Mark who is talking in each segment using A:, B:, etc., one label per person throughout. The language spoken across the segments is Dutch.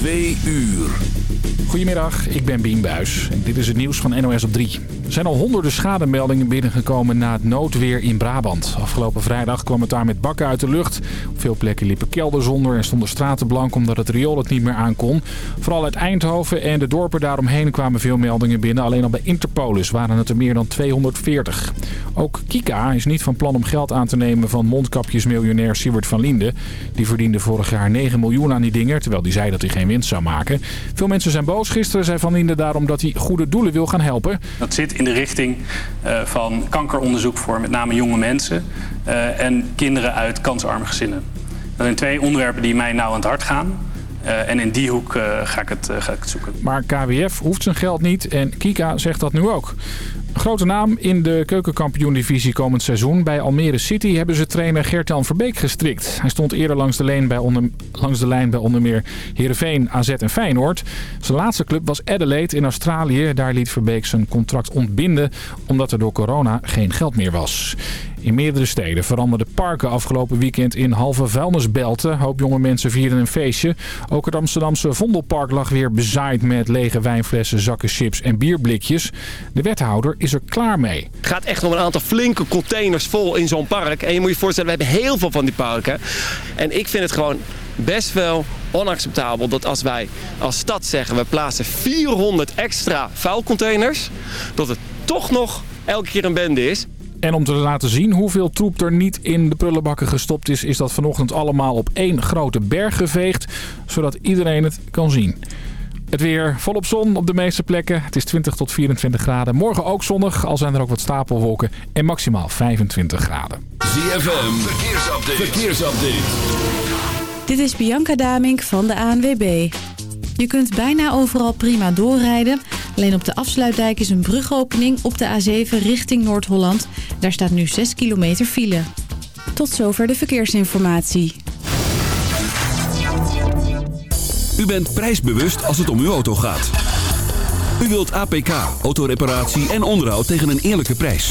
A: Twee uur.
B: Goedemiddag, ik ben Bien Buis en dit is het nieuws van NOS op 3. Er zijn al honderden schademeldingen binnengekomen na het noodweer in Brabant. Afgelopen vrijdag kwam het daar met bakken uit de lucht. Op veel plekken liepen kelders onder en stonden straten blank omdat het riool het niet meer aankon. Vooral uit Eindhoven en de dorpen daaromheen kwamen veel meldingen binnen. Alleen al bij Interpolis waren het er meer dan 240. Ook Kika is niet van plan om geld aan te nemen van mondkapjesmiljonair Siewert van Linden. Die verdiende vorig jaar 9 miljoen aan die dingen, terwijl die zei dat hij geen winst zou maken. Veel mensen zijn boos. Gisteren zei Van Linden daarom dat hij goede doelen wil gaan helpen.
C: Dat zit in de richting uh, van kankeronderzoek voor met name jonge mensen uh, en kinderen uit kansarme gezinnen. Dat zijn twee onderwerpen die mij nauw aan het hart gaan. Uh, en in die hoek ga, ik het, ga ik het zoeken.
B: Maar KWF hoeft zijn geld niet en Kika zegt dat nu ook. Grote naam in de keukenkampioen-divisie komend seizoen. Bij Almere City hebben ze trainer Gert-Jan Verbeek gestrikt. Hij stond eerder langs de, lijn bij onder, langs de lijn bij meer Heerenveen, AZ en Feyenoord. Zijn laatste club was Adelaide in Australië. Daar liet Verbeek zijn contract ontbinden omdat er door corona geen geld meer was. In meerdere steden veranderden parken afgelopen weekend in halve vuilnisbelten. Hoop jonge mensen vierden een feestje. Ook het Amsterdamse Vondelpark lag weer bezaaid met lege wijnflessen, zakken chips en bierblikjes. De wethouder is er klaar mee.
D: Het gaat echt om een aantal flinke containers vol in zo'n park. En je moet je voorstellen, we hebben heel veel van die parken. En ik vind het gewoon best wel onacceptabel dat als wij als stad zeggen... we plaatsen 400 extra vuilcontainers... dat het toch nog elke keer een bende is.
B: En om te laten zien hoeveel troep er niet in de prullenbakken gestopt is... is dat vanochtend allemaal op één grote berg geveegd... zodat iedereen het kan zien. Het weer volop zon op de meeste plekken. Het is 20 tot 24 graden. Morgen ook zonnig, al zijn er ook wat stapelwolken. En maximaal 25 graden.
A: ZFM, verkeersupdate. verkeersupdate.
E: Dit is Bianca Damink van de ANWB. Je kunt bijna overal prima doorrijden. Alleen op de afsluitdijk is een brugopening op de A7 richting Noord-Holland. Daar staat nu 6 kilometer file. Tot zover de verkeersinformatie.
A: U bent prijsbewust als het om uw auto gaat. U wilt APK, autoreparatie en onderhoud tegen een eerlijke prijs.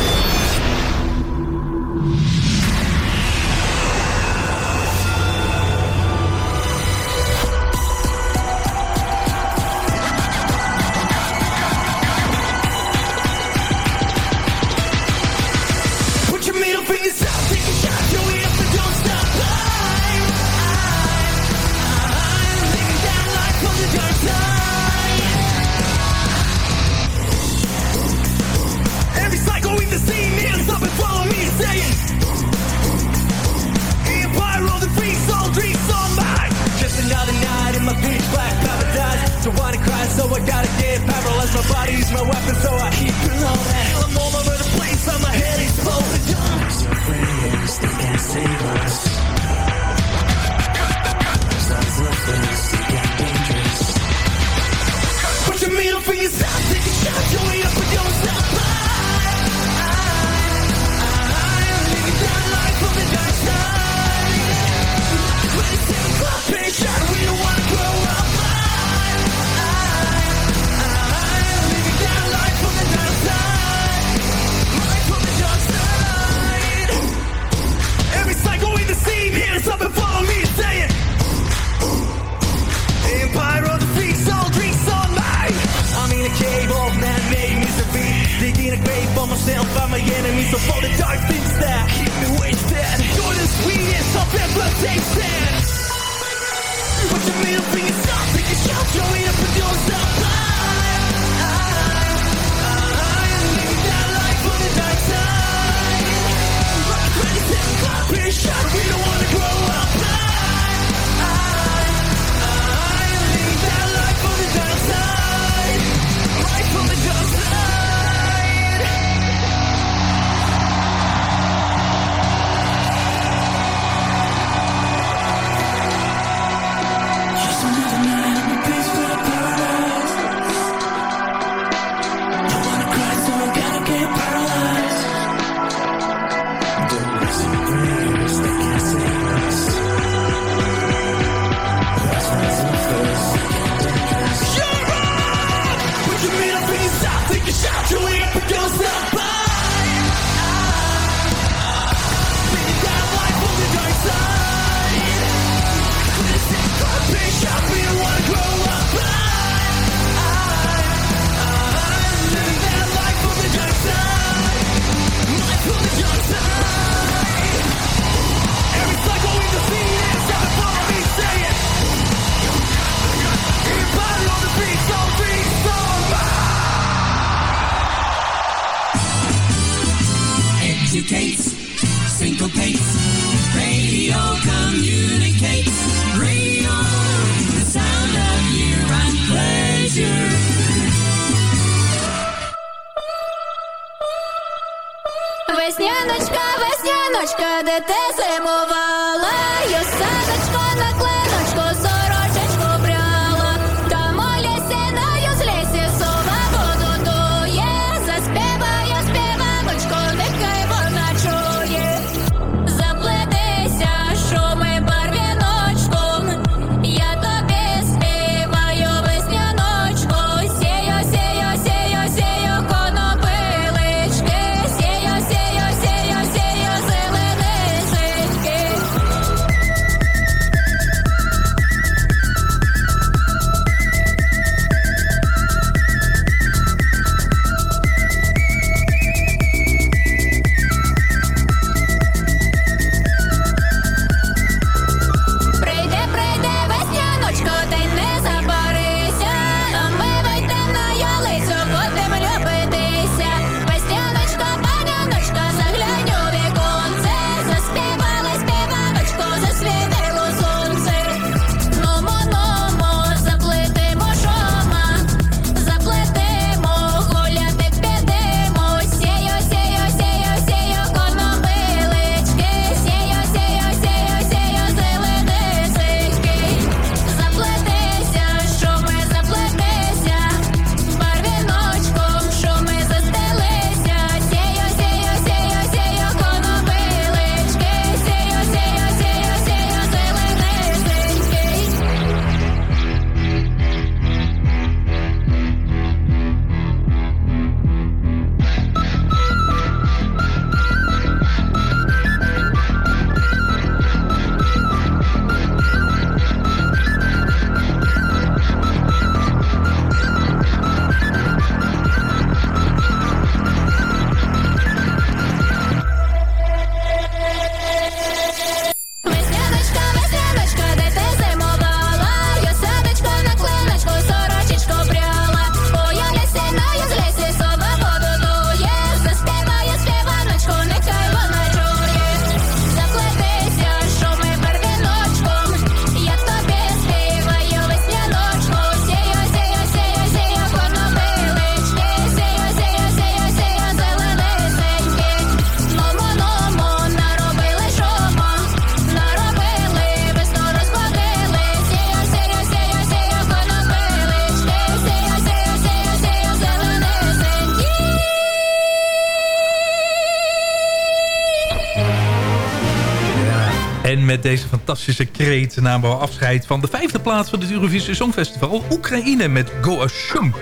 F: Met deze fantastische kreet namen we afscheid van de vijfde plaats van het Eurovisie Songfestival. Oekraïne met Go Ashum.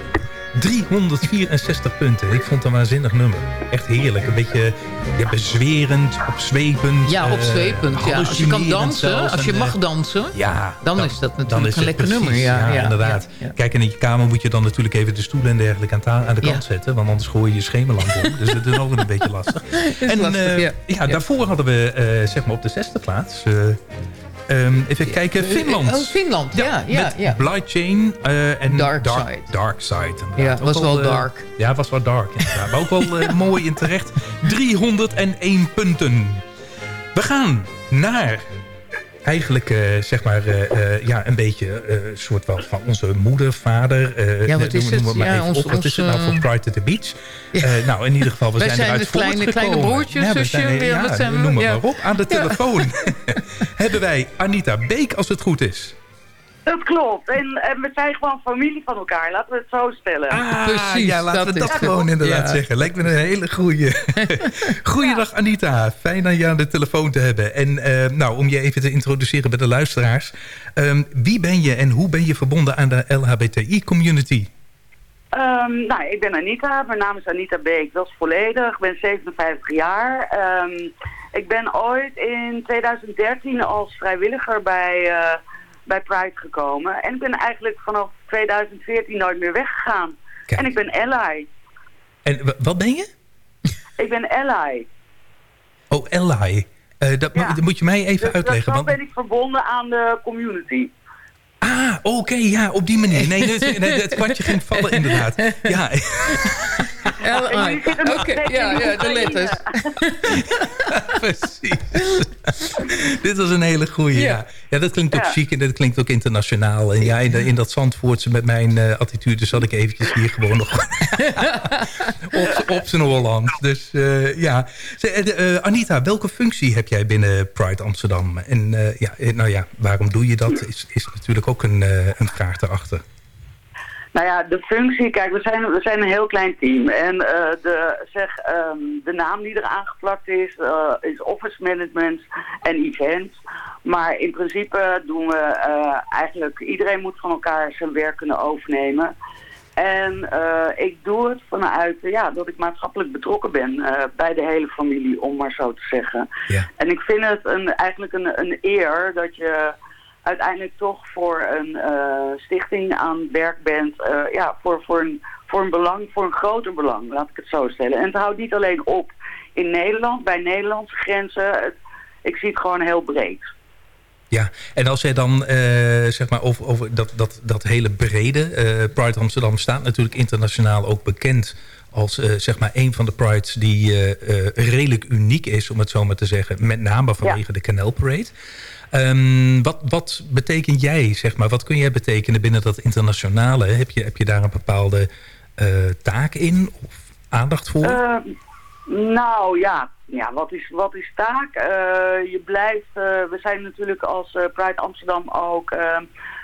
F: 364 punten. Ik vond het een waanzinnig nummer. Echt heerlijk. Een beetje ja, bezwerend, opzwepend.
G: Ja,
F: eh,
G: opzwepend. ja. Als je kan dansen,
F: zelfs.
G: als je
F: En,
G: mag
F: eh,
G: dansen,
F: ja,
G: dan, is dat natuurlijk
F: is
G: een lekker
F: precies,
G: nummer. Ja, ja,
F: inderdaad.
G: ja.
F: Kijk, en in je kamer moet je dan natuurlijk even de stoelen en dergelijke aan, aan de kant zetten. Want anders gooi je je schemerlamp om. Dus dat is ook een beetje lastig. en
G: lastig,
F: eh,
G: ja.
F: daarvoor hadden we zeg maar op de zesde plaats... eh, ehm, even kijken, Finland.
G: Oh, Finland, ja. ja,
F: met
G: ja.
F: Chain eh, en
G: Dark
F: Dark,
G: Side.
F: Dark Side.
G: Ja, het
F: Ook
G: was wel
F: eh,
G: dark.
F: ja, het was wel dark inderdaad. Maar ook wel eh, mooi en terecht. 301 punten. We gaan naar eigenlijk eh, zeg maar eh, eh, ja, een beetje eh, soort van, van onze moeder, vader.
G: Ja, wat is het?
F: maar
G: Ja,
F: even
G: ons-
F: op. Wat
G: ons,
F: is het nou voor Pride at the Beach? Nou, in ieder geval, we zijn,
G: zijn
F: eruit
G: het kleine- kleine
F: ja,
G: zusje,
F: zijn-
G: ja, wat zijn we?
F: noem maar op. Aan de telefoon hebben wij Anita Beek, als het goed is.
H: Dat klopt. En, en we zijn gewoon familie van elkaar. Laten we het zo stellen.
F: Ah, ja, laten we dat gewoon inderdaad
G: ja.
F: zeggen. Lijkt me een hele goeie. Goeiedag Anita, fijn aan je aan de telefoon te hebben. En eh, nou, om je even te introduceren bij de luisteraars. Ehm, wie ben je en hoe ben je verbonden aan de LHBTI-community?
H: Ehm, nou, ik ben Anita. Mijn naam is Anita Beek. Dat is volledig. Ik ben 57 jaar. Ehm, ik ben ooit in 2013 als vrijwilliger bij, eh, bij Pride gekomen. En ik ben eigenlijk vanaf 2014 nooit meer weggegaan. En ik ben ally.
F: En wat ben je?
H: Ik ben ally.
F: Oh, ally. Eh, dat, mo- dat moet je mij even
H: Dus
F: uitleggen.
H: zo
F: Want,
H: ben ik verbonden aan de community.
F: ah, oké, ja, op die manier. Nee, het, nee, het kwartje ging vallen inderdaad. Ja,
G: L-I. Oké, ja, ja, de letters.
F: Precies. Dit was een hele goeie, ja. Ja, dat klinkt ook
H: Ja.
F: chic en dat klinkt ook internationaal. En ja, in, dat Zandvoortse met mijn eh, attitude zat ik eventjes hier gewoon nog op, op zijn Holland. Dus eh, ja. Eh, Anita, welke functie heb jij binnen Pride Amsterdam? En eh, ja, nou ja, waarom doe je dat? Is, is natuurlijk ook een, een vraag daarachter.
H: Nou ja, de functie, kijk, we zijn, we zijn een heel klein team. En eh, de, zeg, ehm, de naam die er aangeplakt is, eh, is Office Management en Events. Maar in principe doen we eh, eigenlijk, iedereen moet van elkaar zijn werk kunnen overnemen. En ik doe het vanuit ja, dat ik maatschappelijk betrokken ben bij de hele familie, om maar zo te zeggen. En ik vind het een, eigenlijk een, een eer dat je uiteindelijk toch voor een eh, stichting aan werk bent. eh, ja, voor, voor, een, voor een belang, voor een groter belang, laat ik het zo stellen. En het houdt niet alleen op in Nederland, bij Nederlandse grenzen. Het, ik zie het gewoon heel breed.
F: Ja, en als jij dan eh, zeg maar over, over dat, dat, dat hele brede... Pride Amsterdam staat natuurlijk internationaal ook bekend... als zeg maar een van de prides die redelijk uniek is... om het zo maar te zeggen, met name vanwege de Canal Parade. Ehm, wat, wat betekent jij, zeg maar, wat kun jij betekenen binnen dat internationale? Heb je, heb je daar een bepaalde eh, taak in of aandacht voor?
H: Eh, nou ja, ja wat, is, wat is taak? Eh, je blijft, eh, we zijn natuurlijk als Pride Amsterdam ook eh,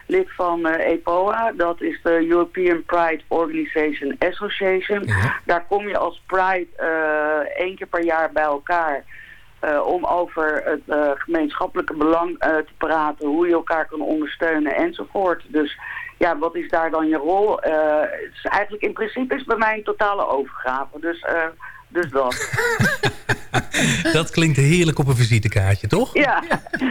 H: lid van EPOA. Dat is de European Pride Organization Association. Daar kom je als Pride één keer per jaar bij elkaar. Eh, om over het eh, gemeenschappelijke belang eh, te praten, hoe je elkaar kan ondersteunen enzovoort. Dus ja, wat is daar dan je rol? Is eigenlijk in principe is bij mij een totale overgave. Dus, dus dat.
F: Dat klinkt heerlijk op een visitekaartje, toch?
H: Ja.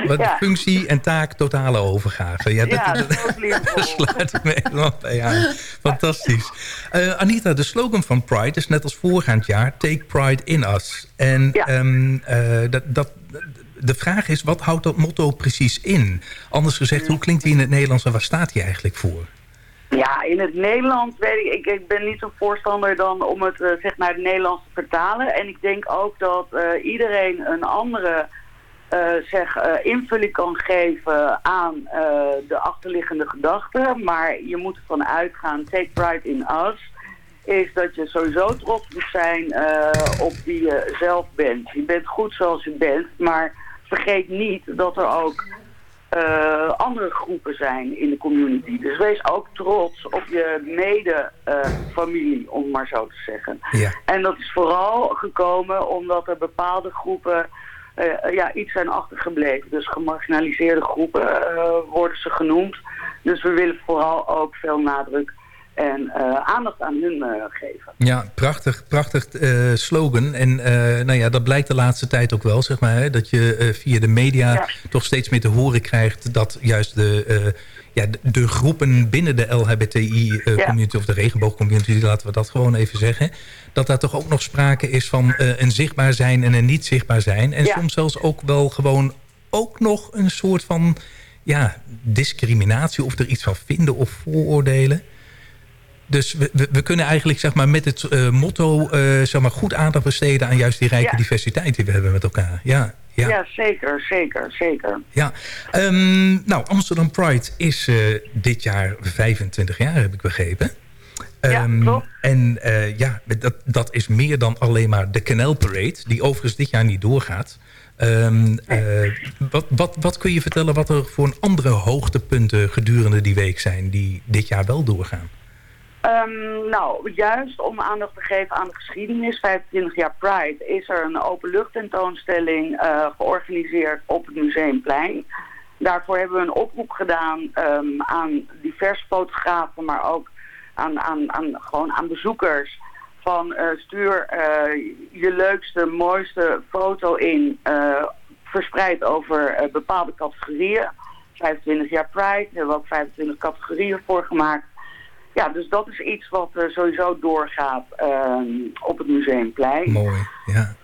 F: Wat
H: ja.
F: functie en taak totale overgave. Ja, dat,
H: Ja,
F: dat, sluit me helemaal bij aan. Fantastisch. Eh, Anita, de slogan van Pride is net als voorgaand jaar... Take Pride in Us. En ehm, eh, dat, dat, de vraag is, wat houdt dat motto precies in? Anders gezegd, hoe klinkt die in het Nederlands en waar staat die eigenlijk voor?
H: Ja, in het Nederlands weet ik, ik, ben niet zo'n voorstander dan om het eh, zeg naar het Nederlands te vertalen. En ik denk ook dat eh, iedereen een andere eh, zeg, invulling kan geven aan de achterliggende gedachten. Maar je moet ervan uitgaan, take pride in us, is dat je sowieso trots moet zijn op wie je zelf bent. Je bent goed zoals je bent, maar vergeet niet dat er ook eh, andere groepen zijn in de community. Dus wees ook trots op je mede-familie, om maar zo te zeggen.
F: Ja.
H: En dat is vooral gekomen omdat er bepaalde groepen eh, ja, iets zijn achtergebleven. Dus gemarginaliseerde groepen eh, worden ze genoemd. Dus we willen vooral ook veel nadruk en eh, aandacht aan hun eh, geven.
F: Ja, prachtig, prachtig eh, slogan. En nou ja, dat blijkt de laatste tijd ook wel, zeg maar. Hè, dat je via de media toch steeds meer te horen krijgt... dat juist de, ja, de, de groepen binnen de LHBTI-community... of de regenboogcommunity, laten we dat gewoon even zeggen... dat daar toch ook nog sprake is van een zichtbaar zijn en een niet zichtbaar zijn. En
H: Ja.
F: soms zelfs ook wel gewoon ook nog een soort van... ja, discriminatie of er iets van vinden of vooroordelen... Dus we, we, we kunnen eigenlijk zeg maar, met het eh, motto eh, zeg maar, goed aandacht besteden... aan juist die rijke
H: Ja.
F: diversiteit die we hebben met elkaar. Ja, ja.
H: Ja, zeker, zeker, zeker.
F: ja. Ehm, nou, Amsterdam Pride is eh, dit jaar 25 jaar, heb ik begrepen. Ehm, En eh, ja, dat, dat is meer dan alleen maar de Canal Parade... die overigens dit jaar niet doorgaat. Ehm, eh, wat, wat, wat kun je vertellen wat er voor een andere hoogtepunten gedurende die week zijn... die dit jaar wel doorgaan?
H: Ehm, nou, juist om aandacht te geven aan de geschiedenis, 25 jaar Pride, is er een openluchttentoonstelling eh georganiseerd op het Museumplein. Daarvoor hebben we een oproep gedaan ehm, aan diverse fotografen, maar ook aan, aan, aan, gewoon aan bezoekers. Van eh, stuur eh, je leukste, mooiste foto in, verspreid over bepaalde categorieën. 25 jaar Pride, hebben we ook 25 categorieën voor gemaakt. Ja, dus dat is iets wat eh, sowieso doorgaat ehm, op het Museumplein.
F: Mooi, ja.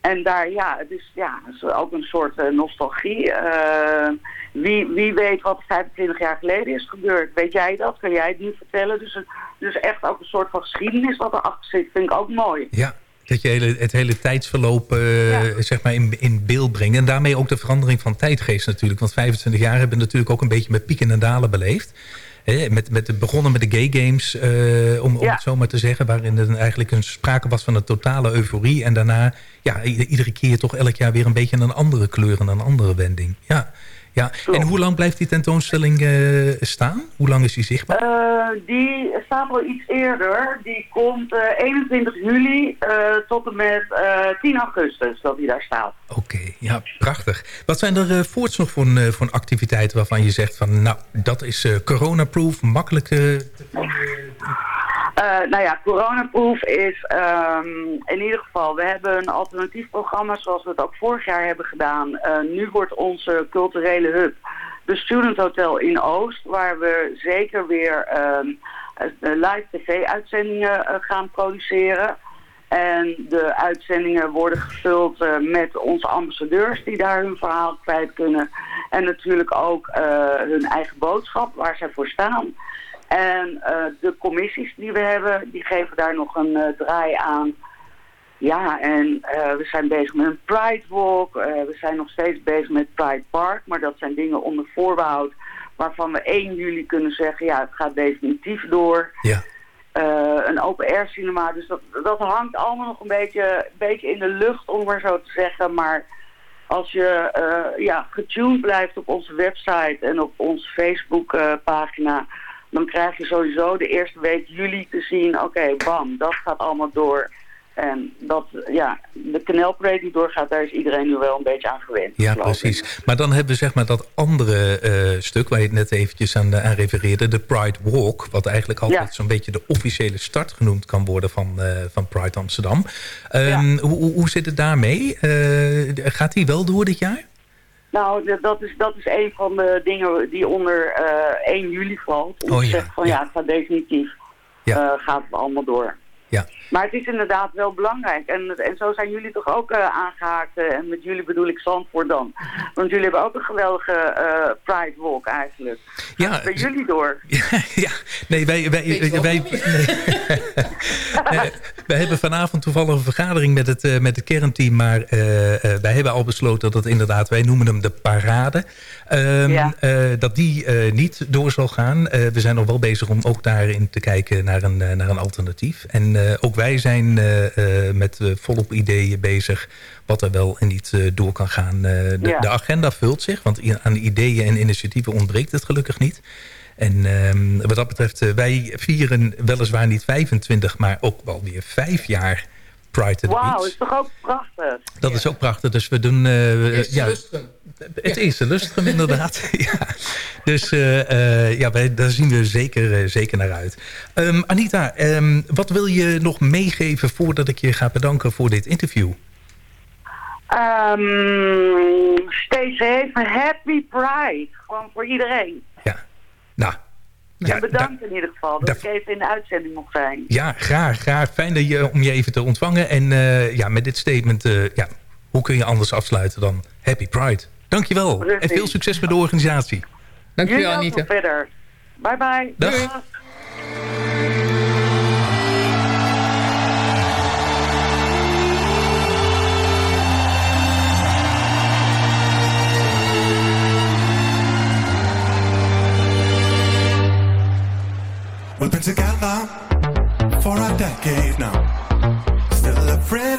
H: En daar, ja, het is, ja, het is ook een soort uh, nostalgie. Uh, wie, wie weet wat 25 jaar geleden is gebeurd? Weet jij dat? Kan jij het nu vertellen? Dus, dus echt ook een soort van geschiedenis wat erachter zit, vind ik ook mooi.
F: Ja, dat je hele, het hele tijdsverloop uh, ja. zeg maar in, in beeld brengt. En daarmee ook de verandering van tijdgeest natuurlijk. Want 25 jaar hebben we natuurlijk ook een beetje met pieken en dalen beleefd. He, met, met, begonnen met de gay games, uh, om, om ja. het zo maar te zeggen. Waarin er eigenlijk een sprake was van een totale euforie. En daarna ja, iedere keer toch elk jaar weer een beetje een andere kleur en een andere wending. Ja. Ja, en hoe lang blijft die tentoonstelling uh, staan? Hoe lang is die zichtbaar?
H: Uh, die staat al iets eerder. Die komt uh, 21 juli tot en met 10 augustus dat die daar staat.
F: Oké, okay, ja, prachtig. Wat zijn er voorts nog voor, voor activiteiten waarvan je zegt van... nou, dat is coronaproof, makkelijk te
H: uh, nou ja, coronaproof is um, in ieder geval, we hebben een alternatief programma zoals we het ook vorig jaar hebben gedaan. Uh, nu wordt onze culturele hub de Student Hotel in Oost, waar we zeker weer um, live tv-uitzendingen gaan produceren. En de uitzendingen worden gevuld met onze ambassadeurs die daar hun verhaal kwijt kunnen. En natuurlijk ook hun eigen boodschap, waar zij voor staan. En uh, de commissies die we hebben, die geven daar nog een uh, draai aan. Ja, en uh, we zijn bezig met een Pride Walk. we zijn nog steeds bezig met Pride Park. Maar dat zijn dingen onder voorbehoud waarvan we 1 juli kunnen zeggen... ja, het gaat definitief door.
F: Ja.
H: een open-air cinema. Dus dat, dat hangt allemaal nog een beetje, beetje in de lucht, om maar zo te zeggen. Maar als je ja, getuned blijft op onze website en op onze Facebook-pagina dan krijg je sowieso de eerste week juli te zien, oké, bam, dat gaat allemaal door. En dat, ja, de knelparade die doorgaat, daar is iedereen nu wel een beetje aan gewend.
F: Ja, precies. Maar dan hebben we zeg maar dat andere uh, stuk waar je het net eventjes aan, aan refereerde, de Pride Walk, wat eigenlijk altijd ja. zo'n beetje de officiële start genoemd kan worden van, uh, van Pride Amsterdam. Um, ja. hoe, hoe zit het daarmee? Uh, gaat die wel door dit jaar?
H: Nou, dat is, dat is een van de dingen die onder uh, 1 juli valt. Om
F: oh,
H: te
F: ja,
H: zeggen van ja, het gaat definitief.
F: Ja.
H: Uh, gaat het allemaal door.
F: Ja.
H: Maar het is inderdaad wel belangrijk. En, en zo zijn jullie toch ook uh, aangehaakt. Uh, en met jullie bedoel ik Zandvoort dan. Want jullie hebben ook een geweldige uh, Pride Walk eigenlijk.
F: Ja.
H: Bij jullie door.
F: Ja, ja. nee, wij... wij, wij, wij nee. nee, wij hebben vanavond toevallig een vergadering met het, met het kernteam. Maar wij hebben al besloten dat inderdaad... Wij noemen hem de parade. Um,
H: ja.
F: dat die niet door zal gaan. we zijn nog wel bezig om ook daarin te kijken naar een, naar een alternatief. En uh, ook wij zijn uh, uh, met volop ideeën bezig wat er wel en niet door kan gaan. De,
H: ja.
F: de, agenda vult zich, want aan ideeën en initiatieven ontbreekt het gelukkig niet. En ehm, wat dat betreft, wij vieren weliswaar niet 25, maar ook wel weer vijf jaar Pride at the
H: Wauw, dat is toch ook prachtig?
F: Dat is ook prachtig, dus we doen... ja, het eerste lustrum, inderdaad. ja. Dus uh, uh, ja, wij, daar zien we zeker, uh, zeker naar uit. Um, Anita, um, wat wil je nog meegeven voordat ik je ga bedanken voor dit interview?
H: Um, stay safe, happy Pride. Gewoon voor iedereen.
F: Ja, nou...
H: Ja, bedankt in ieder geval dat ik even in de uitzending mocht zijn.
F: Ja, graag. graag. Fijn dat je, om je even te ontvangen. En ja, met dit statement, ja, hoe kun je anders afsluiten dan Happy Pride? Dankjewel.
H: Precies.
F: En veel succes met de organisatie.
G: Dankjewel, Anita.
H: verder. Bye bye.
F: Dag.
I: We've been together for a decade now. Still afraid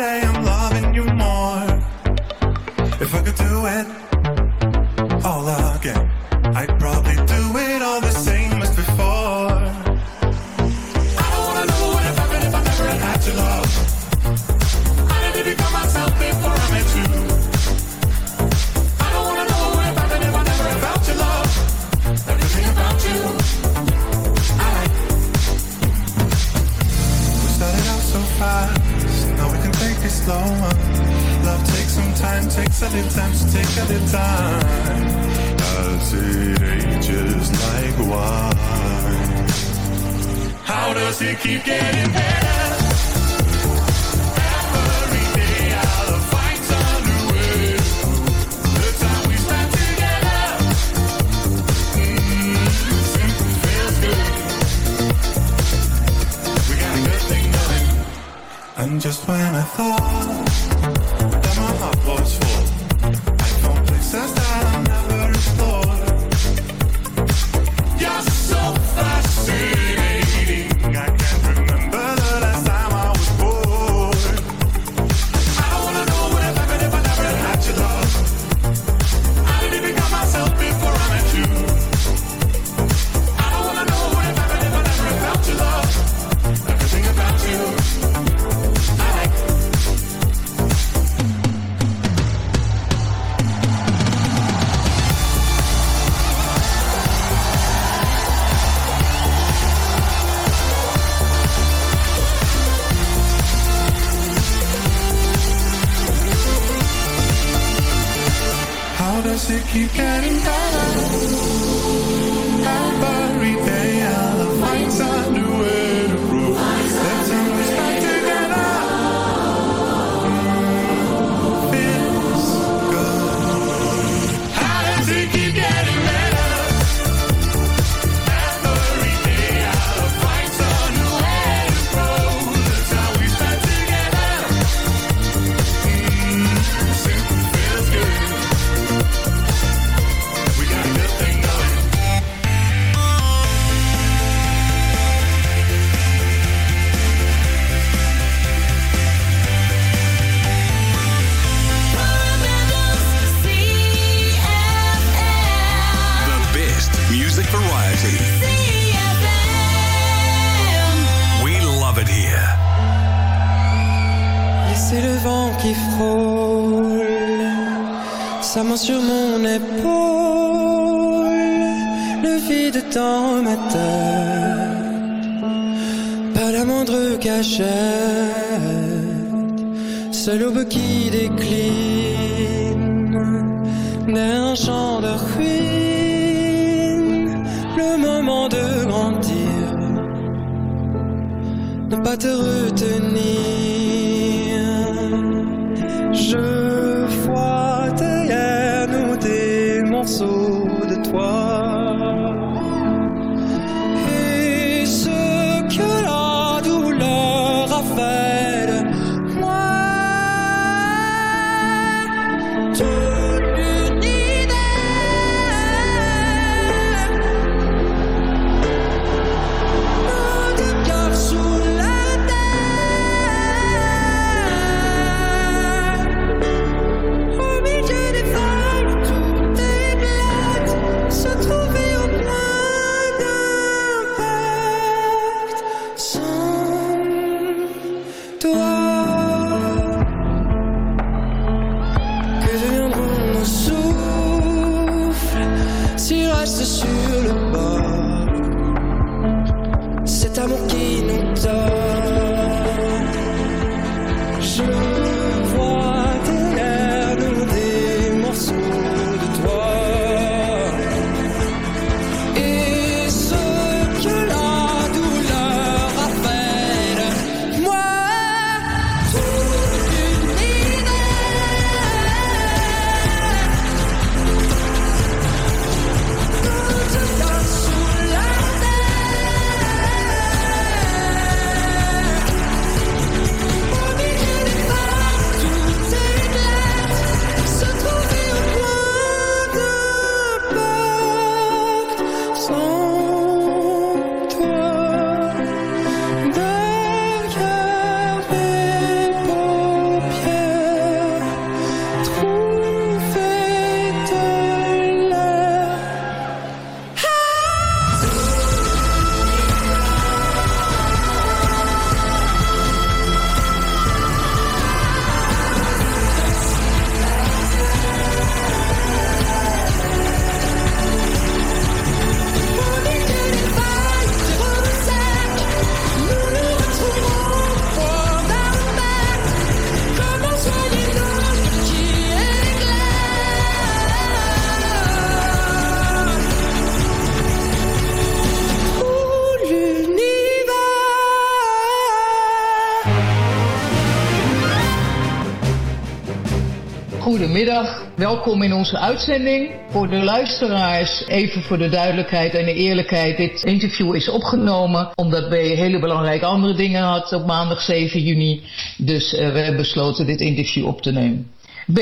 J: goedemiddag. Welkom in onze uitzending. Voor de luisteraars, even voor de duidelijkheid en de eerlijkheid. Dit interview is opgenomen omdat B hele belangrijke andere dingen had op maandag 7 juni. Dus uh, we hebben besloten dit interview op te nemen. B.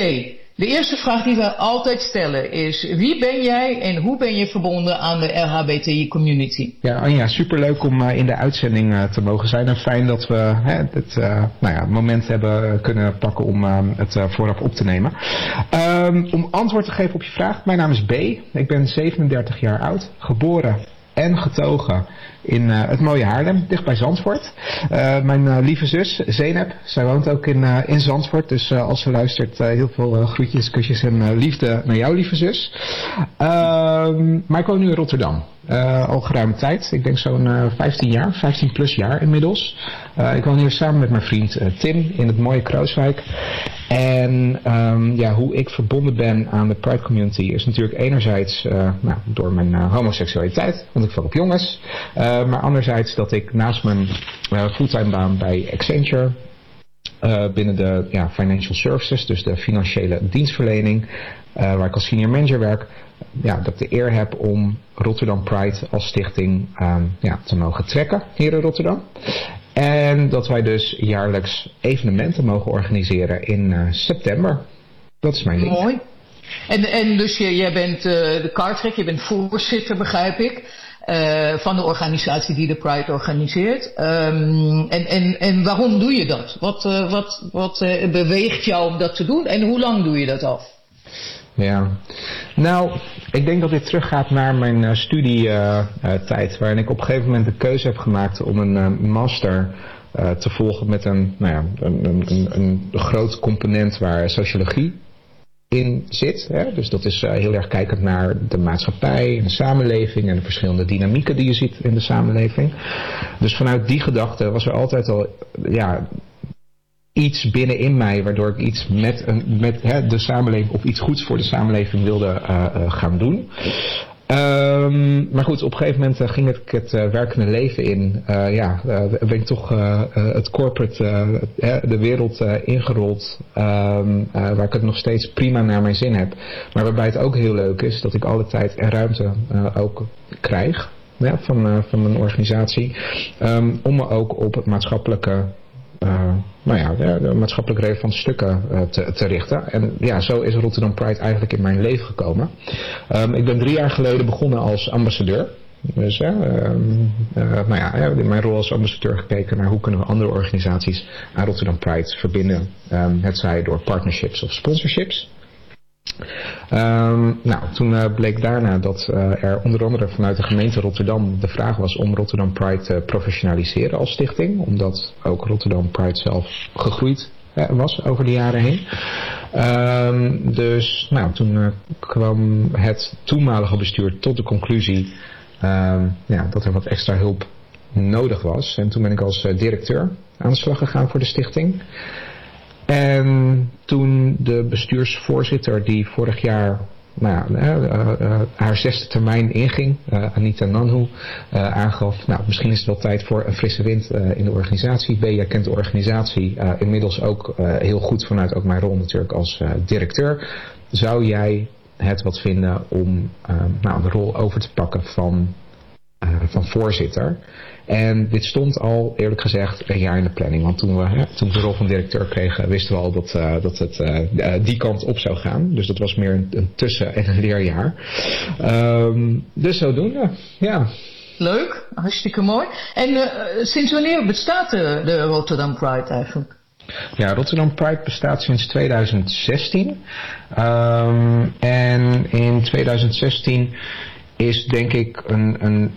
J: De eerste vraag die we altijd stellen is: wie ben jij en hoe ben je verbonden aan de LHBTI community?
K: Ja, Anja, superleuk om uh, in de uitzending uh, te mogen zijn. En fijn dat we hè, het uh, nou ja, moment hebben kunnen pakken om het vooraf op te nemen. Um, om antwoord te geven op je vraag, mijn naam is B. Ik ben 37 jaar oud, geboren en getogen in uh, het mooie Haarlem, dicht bij Zandvoort. Uh, mijn uh, lieve zus, Zenep, zij woont ook in, in Zandvoort. Dus als ze luistert, heel veel groetjes, kusjes en liefde naar jou, lieve zus. Ehm, maar ik woon nu in Rotterdam. al geruime tijd. Ik denk zo'n 15 jaar, 15 plus jaar inmiddels. ik woon hier samen met mijn vriend Tim in het mooie Krooswijk. En um, ja, hoe ik verbonden ben aan de Pride community is natuurlijk enerzijds nou, door mijn homoseksualiteit, want ik val op jongens. Uh, maar anderzijds dat ik naast mijn uh, fulltime baan bij Accenture uh, binnen de ja, financial services, dus de financiële dienstverlening, waar ik als senior manager werk, ja, dat ik de eer heb om Rotterdam Pride als stichting ja, te mogen trekken hier in Rotterdam. En dat wij dus jaarlijks evenementen mogen organiseren in september. Dat is mijn ding.
J: Mooi. En, en dus jij bent de kartrek, je bent voorzitter begrijp ik. Uh, van de organisatie die de Pride organiseert. Um, en, en, en waarom doe je dat? Wat, uh, wat, wat uh, beweegt jou om dat te doen en hoe lang doe je dat al?
K: Ja, nou, ik denk dat dit teruggaat naar mijn studietijd, waarin ik op een gegeven moment de keuze heb gemaakt om een master te volgen met een, nou ja, een, een, een, een groot component waar sociologie in zit. Hè? Dus dat is uh, heel erg kijkend naar de maatschappij de samenleving en de verschillende dynamieken die je ziet in de samenleving. Dus vanuit die gedachte was er altijd al ja, iets binnenin mij waardoor ik iets met, een, met hè, de samenleving of iets goeds voor de samenleving wilde uh, uh, gaan doen. Um, maar goed, op een gegeven moment uh, ging ik het uh, werkende leven in. Uh, ja, ben ik toch het corporate, de wereld ingerold. Um, waar ik het nog steeds prima naar mijn zin heb. Maar waarbij het ook heel leuk is dat ik alle tijd en ruimte ook krijg. Van, van mijn organisatie. Um, om me ook op het maatschappelijke nou ja, de, maatschappelijk relevante stukken uh, te, te, richten. En ja, zo is Rotterdam Pride eigenlijk in mijn leven gekomen. Um, ik ben drie jaar geleden begonnen als ambassadeur. Dus uh, nou ja, in mijn rol als ambassadeur gekeken naar hoe kunnen we andere organisaties aan Rotterdam Pride verbinden. Um, het zij door partnerships of sponsorships. Um, nou, toen uh, bleek daarna dat uh, er onder andere vanuit de gemeente Rotterdam de vraag was om Rotterdam Pride te professionaliseren als stichting. Omdat ook Rotterdam Pride zelf gegroeid uh, was over de jaren heen. Um, dus nou, toen kwam het toenmalige bestuur tot de conclusie um, ja, dat er wat extra hulp nodig was. En toen ben ik als directeur aan de slag gegaan voor de stichting. En toen de bestuursvoorzitter die vorig jaar nou, uh, uh, uh, haar zesde termijn inging, Anita Nanhu, aangaf, nou misschien is het wel tijd voor een frisse wind in de organisatie. B, jij kent de organisatie inmiddels ook heel goed vanuit ook mijn rol natuurlijk als directeur. Zou jij het wat vinden om nou, de rol over te pakken van, van voorzitter? En dit stond al, eerlijk gezegd, een jaar in de planning. Want toen we, hè, toen we de rol van directeur kregen, wisten we al dat, uh, dat het uh, die kant op zou gaan. Dus dat was meer een, een tussen- en een leerjaar. Um, dus zodoende, ja.
J: Leuk, hartstikke mooi. En uh, sinds wanneer bestaat de, de Rotterdam Pride eigenlijk?
K: Ja, Rotterdam Pride bestaat sinds 2016. Um, en in 2016 is denk ik een, een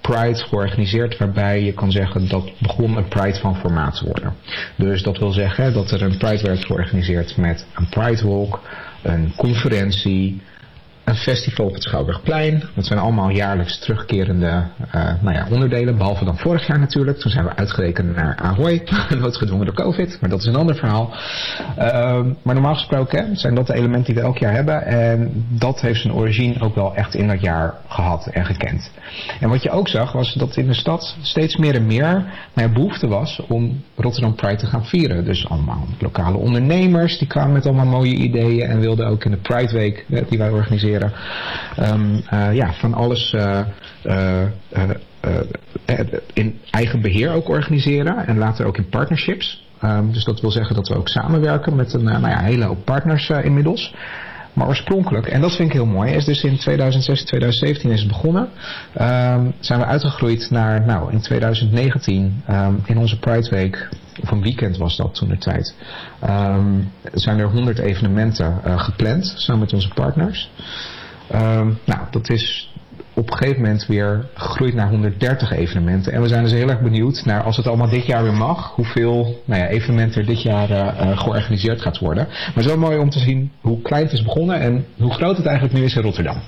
K: Pride georganiseerd waarbij je kan zeggen dat begon een Pride van formaat te worden. Dus dat wil zeggen dat er een Pride werd georganiseerd met een Pride Walk, een conferentie, een festival op het Schouwburgplein. Dat zijn allemaal jaarlijks terugkerende uh, nou ja, onderdelen. Behalve dan vorig jaar natuurlijk. Toen zijn we uitgerekend naar Ahoy. Noodgedwongen door COVID. Maar dat is een ander verhaal. Uh, maar normaal gesproken zijn dat de elementen die we elk jaar hebben. En dat heeft zijn origine ook wel echt in dat jaar gehad en gekend. En wat je ook zag was dat in de stad steeds meer en meer behoefte was om Rotterdam Pride te gaan vieren. Dus allemaal lokale ondernemers die kwamen met allemaal mooie ideeën. En wilden ook in de Pride Week die wij organiseren Um, uh, ja, van alles uh, uh, in eigen beheer ook organiseren en later ook in partnerships. Um, dus dat wil zeggen dat we ook samenwerken met een nou ja, hele hoop partners inmiddels. Maar oorspronkelijk, en dat vind ik heel mooi, is dus in 2016, 2017 is het begonnen. Um, zijn we uitgegroeid naar, nou, in 2019, um, in onze Pride Week, een weekend was dat toen de tijd, um, zijn er 100 evenementen uh, gepland, samen met onze partners. nou, dat is op een gegeven moment weer gegroeid naar 130 evenementen. En we zijn dus heel erg benieuwd naar, als het allemaal dit jaar weer mag, hoeveel nou ja, evenementen er dit jaar uh, georganiseerd gaat worden. Maar wel mooi om te zien hoe klein het is begonnen en hoe groot het eigenlijk nu is in Rotterdam.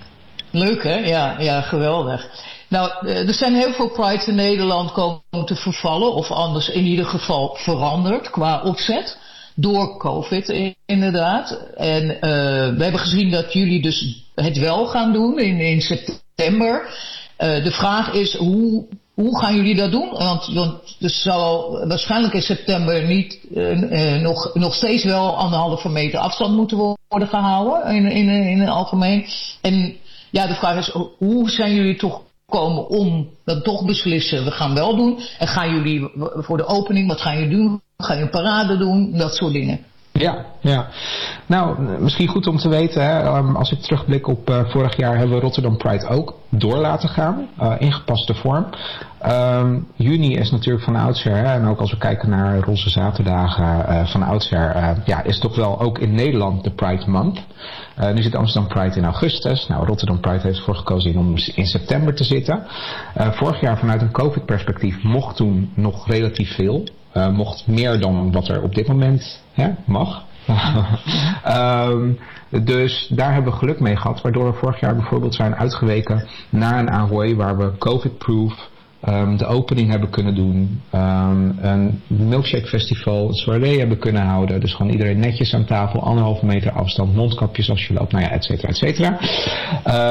J: Leuk hè? Ja, ja geweldig. Nou, er zijn heel veel prides in Nederland komen te vervallen, of anders in ieder geval veranderd qua opzet. Door COVID inderdaad. En uh, we hebben gezien dat jullie dus het wel gaan doen in, september. Uh, de vraag is hoe, hoe gaan jullie dat doen? Want, want er zal waarschijnlijk in september niet nog, nog steeds wel anderhalve meter afstand moeten worden gehouden in, in, in het algemeen. En ja, de vraag is hoe zijn jullie toch komen om dan toch beslissen, we gaan wel doen. En gaan jullie voor de opening, wat gaan jullie doen? Ga je een parade doen? Dat soort dingen.
K: Ja, ja. Nou, misschien goed om te weten, hè, als ik terugblik op uh, vorig jaar hebben we Rotterdam Pride ook door laten gaan, uh, ingepaste vorm. Um, juni is natuurlijk van oudsher, hè, en ook als we kijken naar Roze Zaterdagen uh, van oudsher, ja, is toch wel ook in Nederland de Pride Month. Nu zit Amsterdam Pride in augustus. Nou, Rotterdam Pride heeft ervoor gekozen om in september te zitten. vorig jaar vanuit een COVID-perspectief mocht toen nog relatief veel. Uh, mocht meer dan wat er op dit moment hè, mag. um, dus daar hebben we geluk mee gehad, waardoor we vorig jaar bijvoorbeeld zijn uitgeweken naar een Ahoy waar we COVID-proof um, de opening hebben kunnen doen, um, een milkshake festival, een soirée hebben kunnen houden. Dus gewoon iedereen netjes aan tafel, anderhalve meter afstand, mondkapjes als je loopt, nou ja, et cetera, et cetera.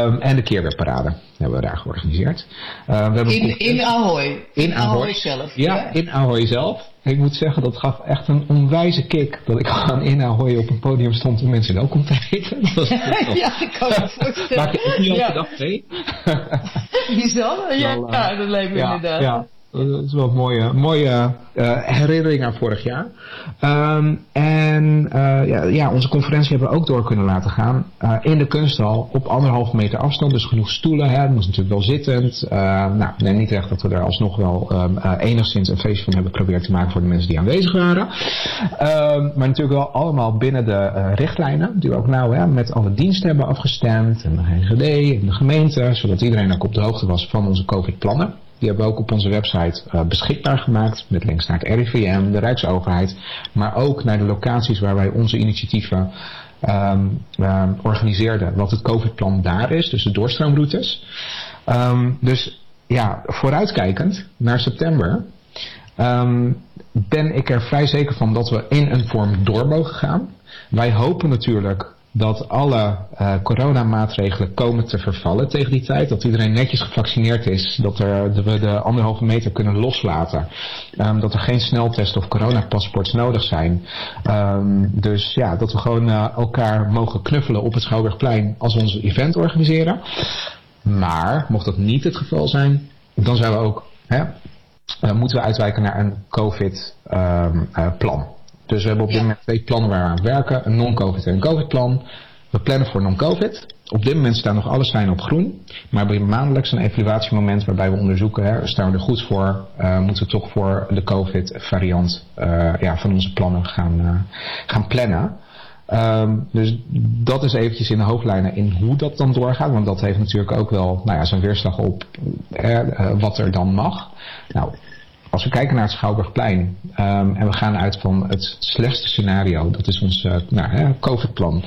K: Um, en de keerweerparade hebben we daar georganiseerd.
J: Uh, we hebben in, in Ahoy? In, in Ahoy. Ahoy zelf?
K: Ja, ja, in Ahoy zelf. Ik moet zeggen, dat gaf echt een onwijze kick. Dat ik gewoon in Ahoy op een podium stond om mensen welkom te heten. Dat was,
J: ja, ik kan me voorstellen.
K: Maak je ook niet elke dag mee?
J: Ja, ja, dat lijkt me ja, inderdaad.
K: Dat is wel een mooie, mooie uh, herinnering aan vorig jaar. Um, en uh, ja, ja, onze conferentie hebben we ook door kunnen laten gaan. Uh, in de kunsthal op anderhalf meter afstand. Dus genoeg stoelen. Hè. Dat moest natuurlijk wel zittend. nou, neem niet echt dat we er alsnog wel um, enigszins een feestje van hebben geprobeerd te maken voor de mensen die aanwezig waren. Maar natuurlijk wel allemaal binnen de richtlijnen. Die we ook nou hè, met alle diensten hebben afgestemd. En de GGD en de gemeente. Zodat iedereen ook op de hoogte was van onze COVID-plannen. Die hebben we ook op onze website uh, beschikbaar gemaakt. Met links naar het RIVM, de Rijksoverheid. Maar ook naar de locaties waar wij onze initiatieven um, uh, organiseerden. Wat het COVID-plan daar is. Dus de doorstroomroutes. Um, dus ja, vooruitkijkend naar september. Ben ik er vrij zeker van dat we in een vorm door mogen gaan. Wij hopen natuurlijk dat alle uh, coronamaatregelen komen te vervallen tegen die tijd. Dat iedereen netjes gevaccineerd is. Dat we de anderhalve meter kunnen loslaten. Um, dat er geen sneltest of coronapaspoorts nodig zijn. Um, dus ja, dat we gewoon uh, elkaar mogen knuffelen op het Schouwburgplein als we ons event organiseren. Maar, mocht dat niet het geval zijn, dan zijn we ook, hè, uh, moeten we uitwijken naar een COVID-plan. Um, dus we hebben op dit moment twee plannen waar we aan werken. Een non-COVID en een COVID-plan. We plannen voor non-COVID. Op dit moment staan nog alle seinen op groen. Maar we hebben maandelijks een evaluatiemoment waarbij we onderzoeken, hè, staan we er goed voor, uh, moeten we toch voor de COVID-variant uh, ja, van onze plannen gaan, uh, gaan plannen. Um, dus dat is eventjes in de hoofdlijnen in hoe dat dan doorgaat. Want dat heeft natuurlijk ook wel nou ja, zijn weerslag op wat er dan mag. Nou, als we kijken naar het Schouwburgplein um, en we gaan uit van het slechtste scenario, dat is ons uh, nou, COVID-plan,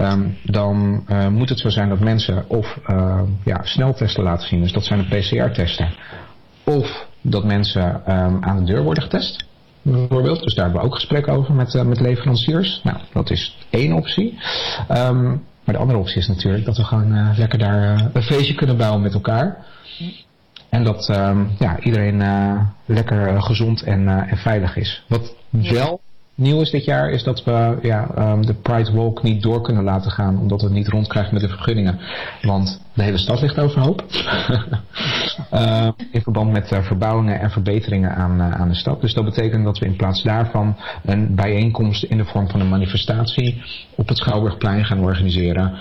K: um, dan uh, moet het zo zijn dat mensen of uh, ja, sneltesten laten zien, dus dat zijn de PCR-testen, of dat mensen aan de deur worden getest. Bijvoorbeeld, dus daar hebben we ook gesprekken over met, met leveranciers. Nou, dat is één optie. maar de andere optie is natuurlijk dat we gewoon lekker daar een feestje kunnen bouwen met elkaar. En dat uh, ja, iedereen uh, lekker uh, gezond en, uh, en veilig is. Wat wel nieuw is dit jaar, is dat we ja, um, de Pride Walk niet door kunnen laten gaan. Omdat we het niet rondkrijgen met de vergunningen. Want de hele stad ligt overhoop. in verband met verbouwingen en verbeteringen aan, aan de stad. Dus dat betekent dat we in plaats daarvan een bijeenkomst in de vorm van een manifestatie op het Schouwburgplein gaan organiseren.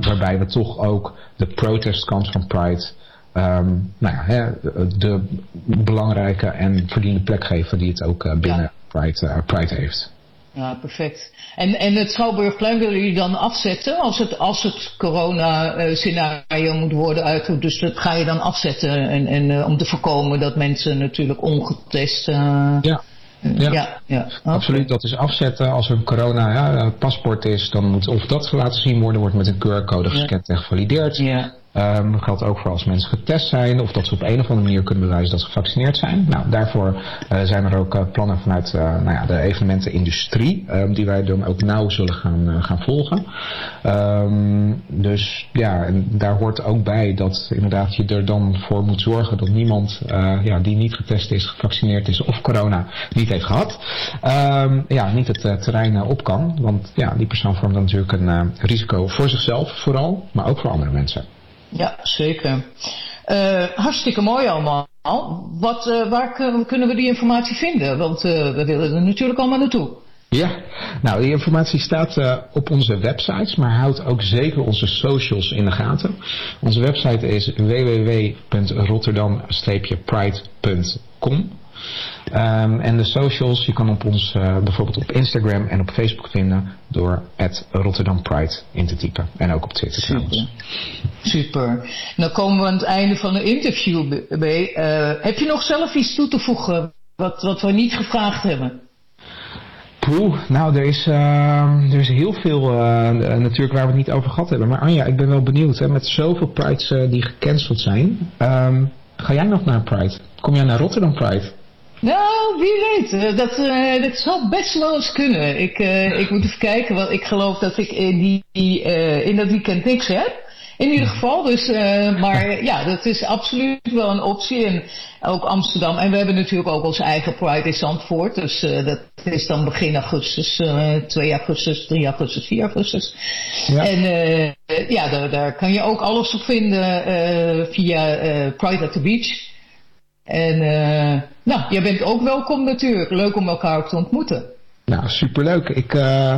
K: waarbij we toch ook de protestkant van Pride um, nou ja, hè, de belangrijke en verdiende plek geven die het ook uh, binnen. Pride, uh, Pride heeft.
J: Ja, perfect. En, en het Schouwburgplein willen jullie dan afzetten als het, als het corona-scenario moet worden uitgevoerd? Dus dat ga je dan afzetten en, en, om te voorkomen dat mensen natuurlijk ongetest...
K: ja. Ja, ja, ja. Okay. absoluut. Dat is afzetten. Als er een corona-paspoort ja, is, dan moet of dat laten zien worden, wordt met een QR-code gescand en gevalideerd. Ja. Um, geldt ook voor als mensen getest zijn of dat ze op een of andere manier kunnen bewijzen dat ze gevaccineerd zijn. Nou, daarvoor uh, zijn er ook uh, plannen vanuit uh, nou ja, de evenementenindustrie um, die wij dan ook nauw zullen gaan, gaan volgen. Um, dus ja, en daar hoort ook bij dat inderdaad je er dan voor moet zorgen dat niemand ja, die niet getest is, gevaccineerd is of corona niet heeft gehad, ja, niet het terrein op kan. Want ja, die persoon vormt dan natuurlijk een risico voor zichzelf vooral, maar ook voor andere mensen.
J: Ja, zeker. Uh, hartstikke mooi allemaal. Wat, uh, waar kunnen we die informatie vinden? Want uh, we willen er natuurlijk allemaal naartoe.
K: Ja, nou die informatie staat op onze websites, maar houd ook zeker onze socials in de gaten. Onze website is www.rotterdam-pride.com. Um, en de socials, je kan op ons uh, bijvoorbeeld op Instagram en op Facebook vinden door het Rotterdam Pride in te typen. En ook op Twitter
J: Super.
K: trouwens.
J: Super. Dan komen we aan het einde van de interview bij. Uh, heb je nog zelf iets toe te voegen wat, wat we niet gevraagd hebben?
K: Poeh, nou er is, uh, er is heel veel uh, natuurlijk waar we het niet over gehad hebben. Maar Anja, ik ben wel benieuwd. Hè, met zoveel Prides die gecanceld zijn. Um, ga jij nog naar Pride? Kom jij naar Rotterdam Pride?
J: Nou, wie weet. Dat, uh, dat zal best wel eens kunnen. Ik, uh, ik moet even kijken, want ik geloof dat ik in, die, die uh, in dat weekend niks heb. In ieder geval, dus, maar ja, dat is absoluut wel een optie. En ook Amsterdam. En we hebben natuurlijk ook ons eigen Pride in Zandvoort. Dus dat is dan begin augustus, 2 augustus, 3 augustus, 4 augustus. Ja. En ja, daar, daar kan je ook alles op vinden via Pride at the Beach. En uh, nou, jij bent ook welkom natuurlijk. Leuk om elkaar ook te ontmoeten.
K: Nou, superleuk. Ik, uh,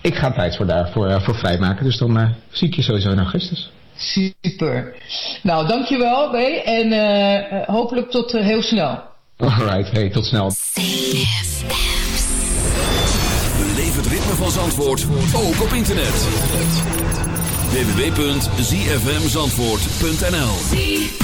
K: ik ga tijd voor daarvoor uh, voor vrijmaken. Dus dan uh, zie ik je sowieso in augustus.
J: Super. Nou, dankjewel, B. En hopelijk tot heel snel.
K: Alright, hey, tot snel.
A: Beleef het ritme van Zandvoort, ook op internet. www.zfmzandvoort.nl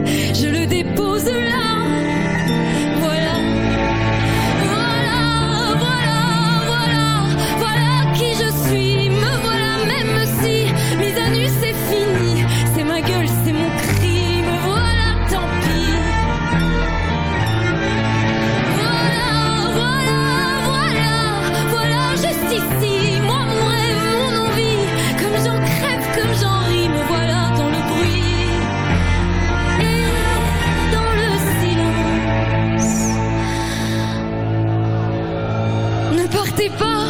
L: pas.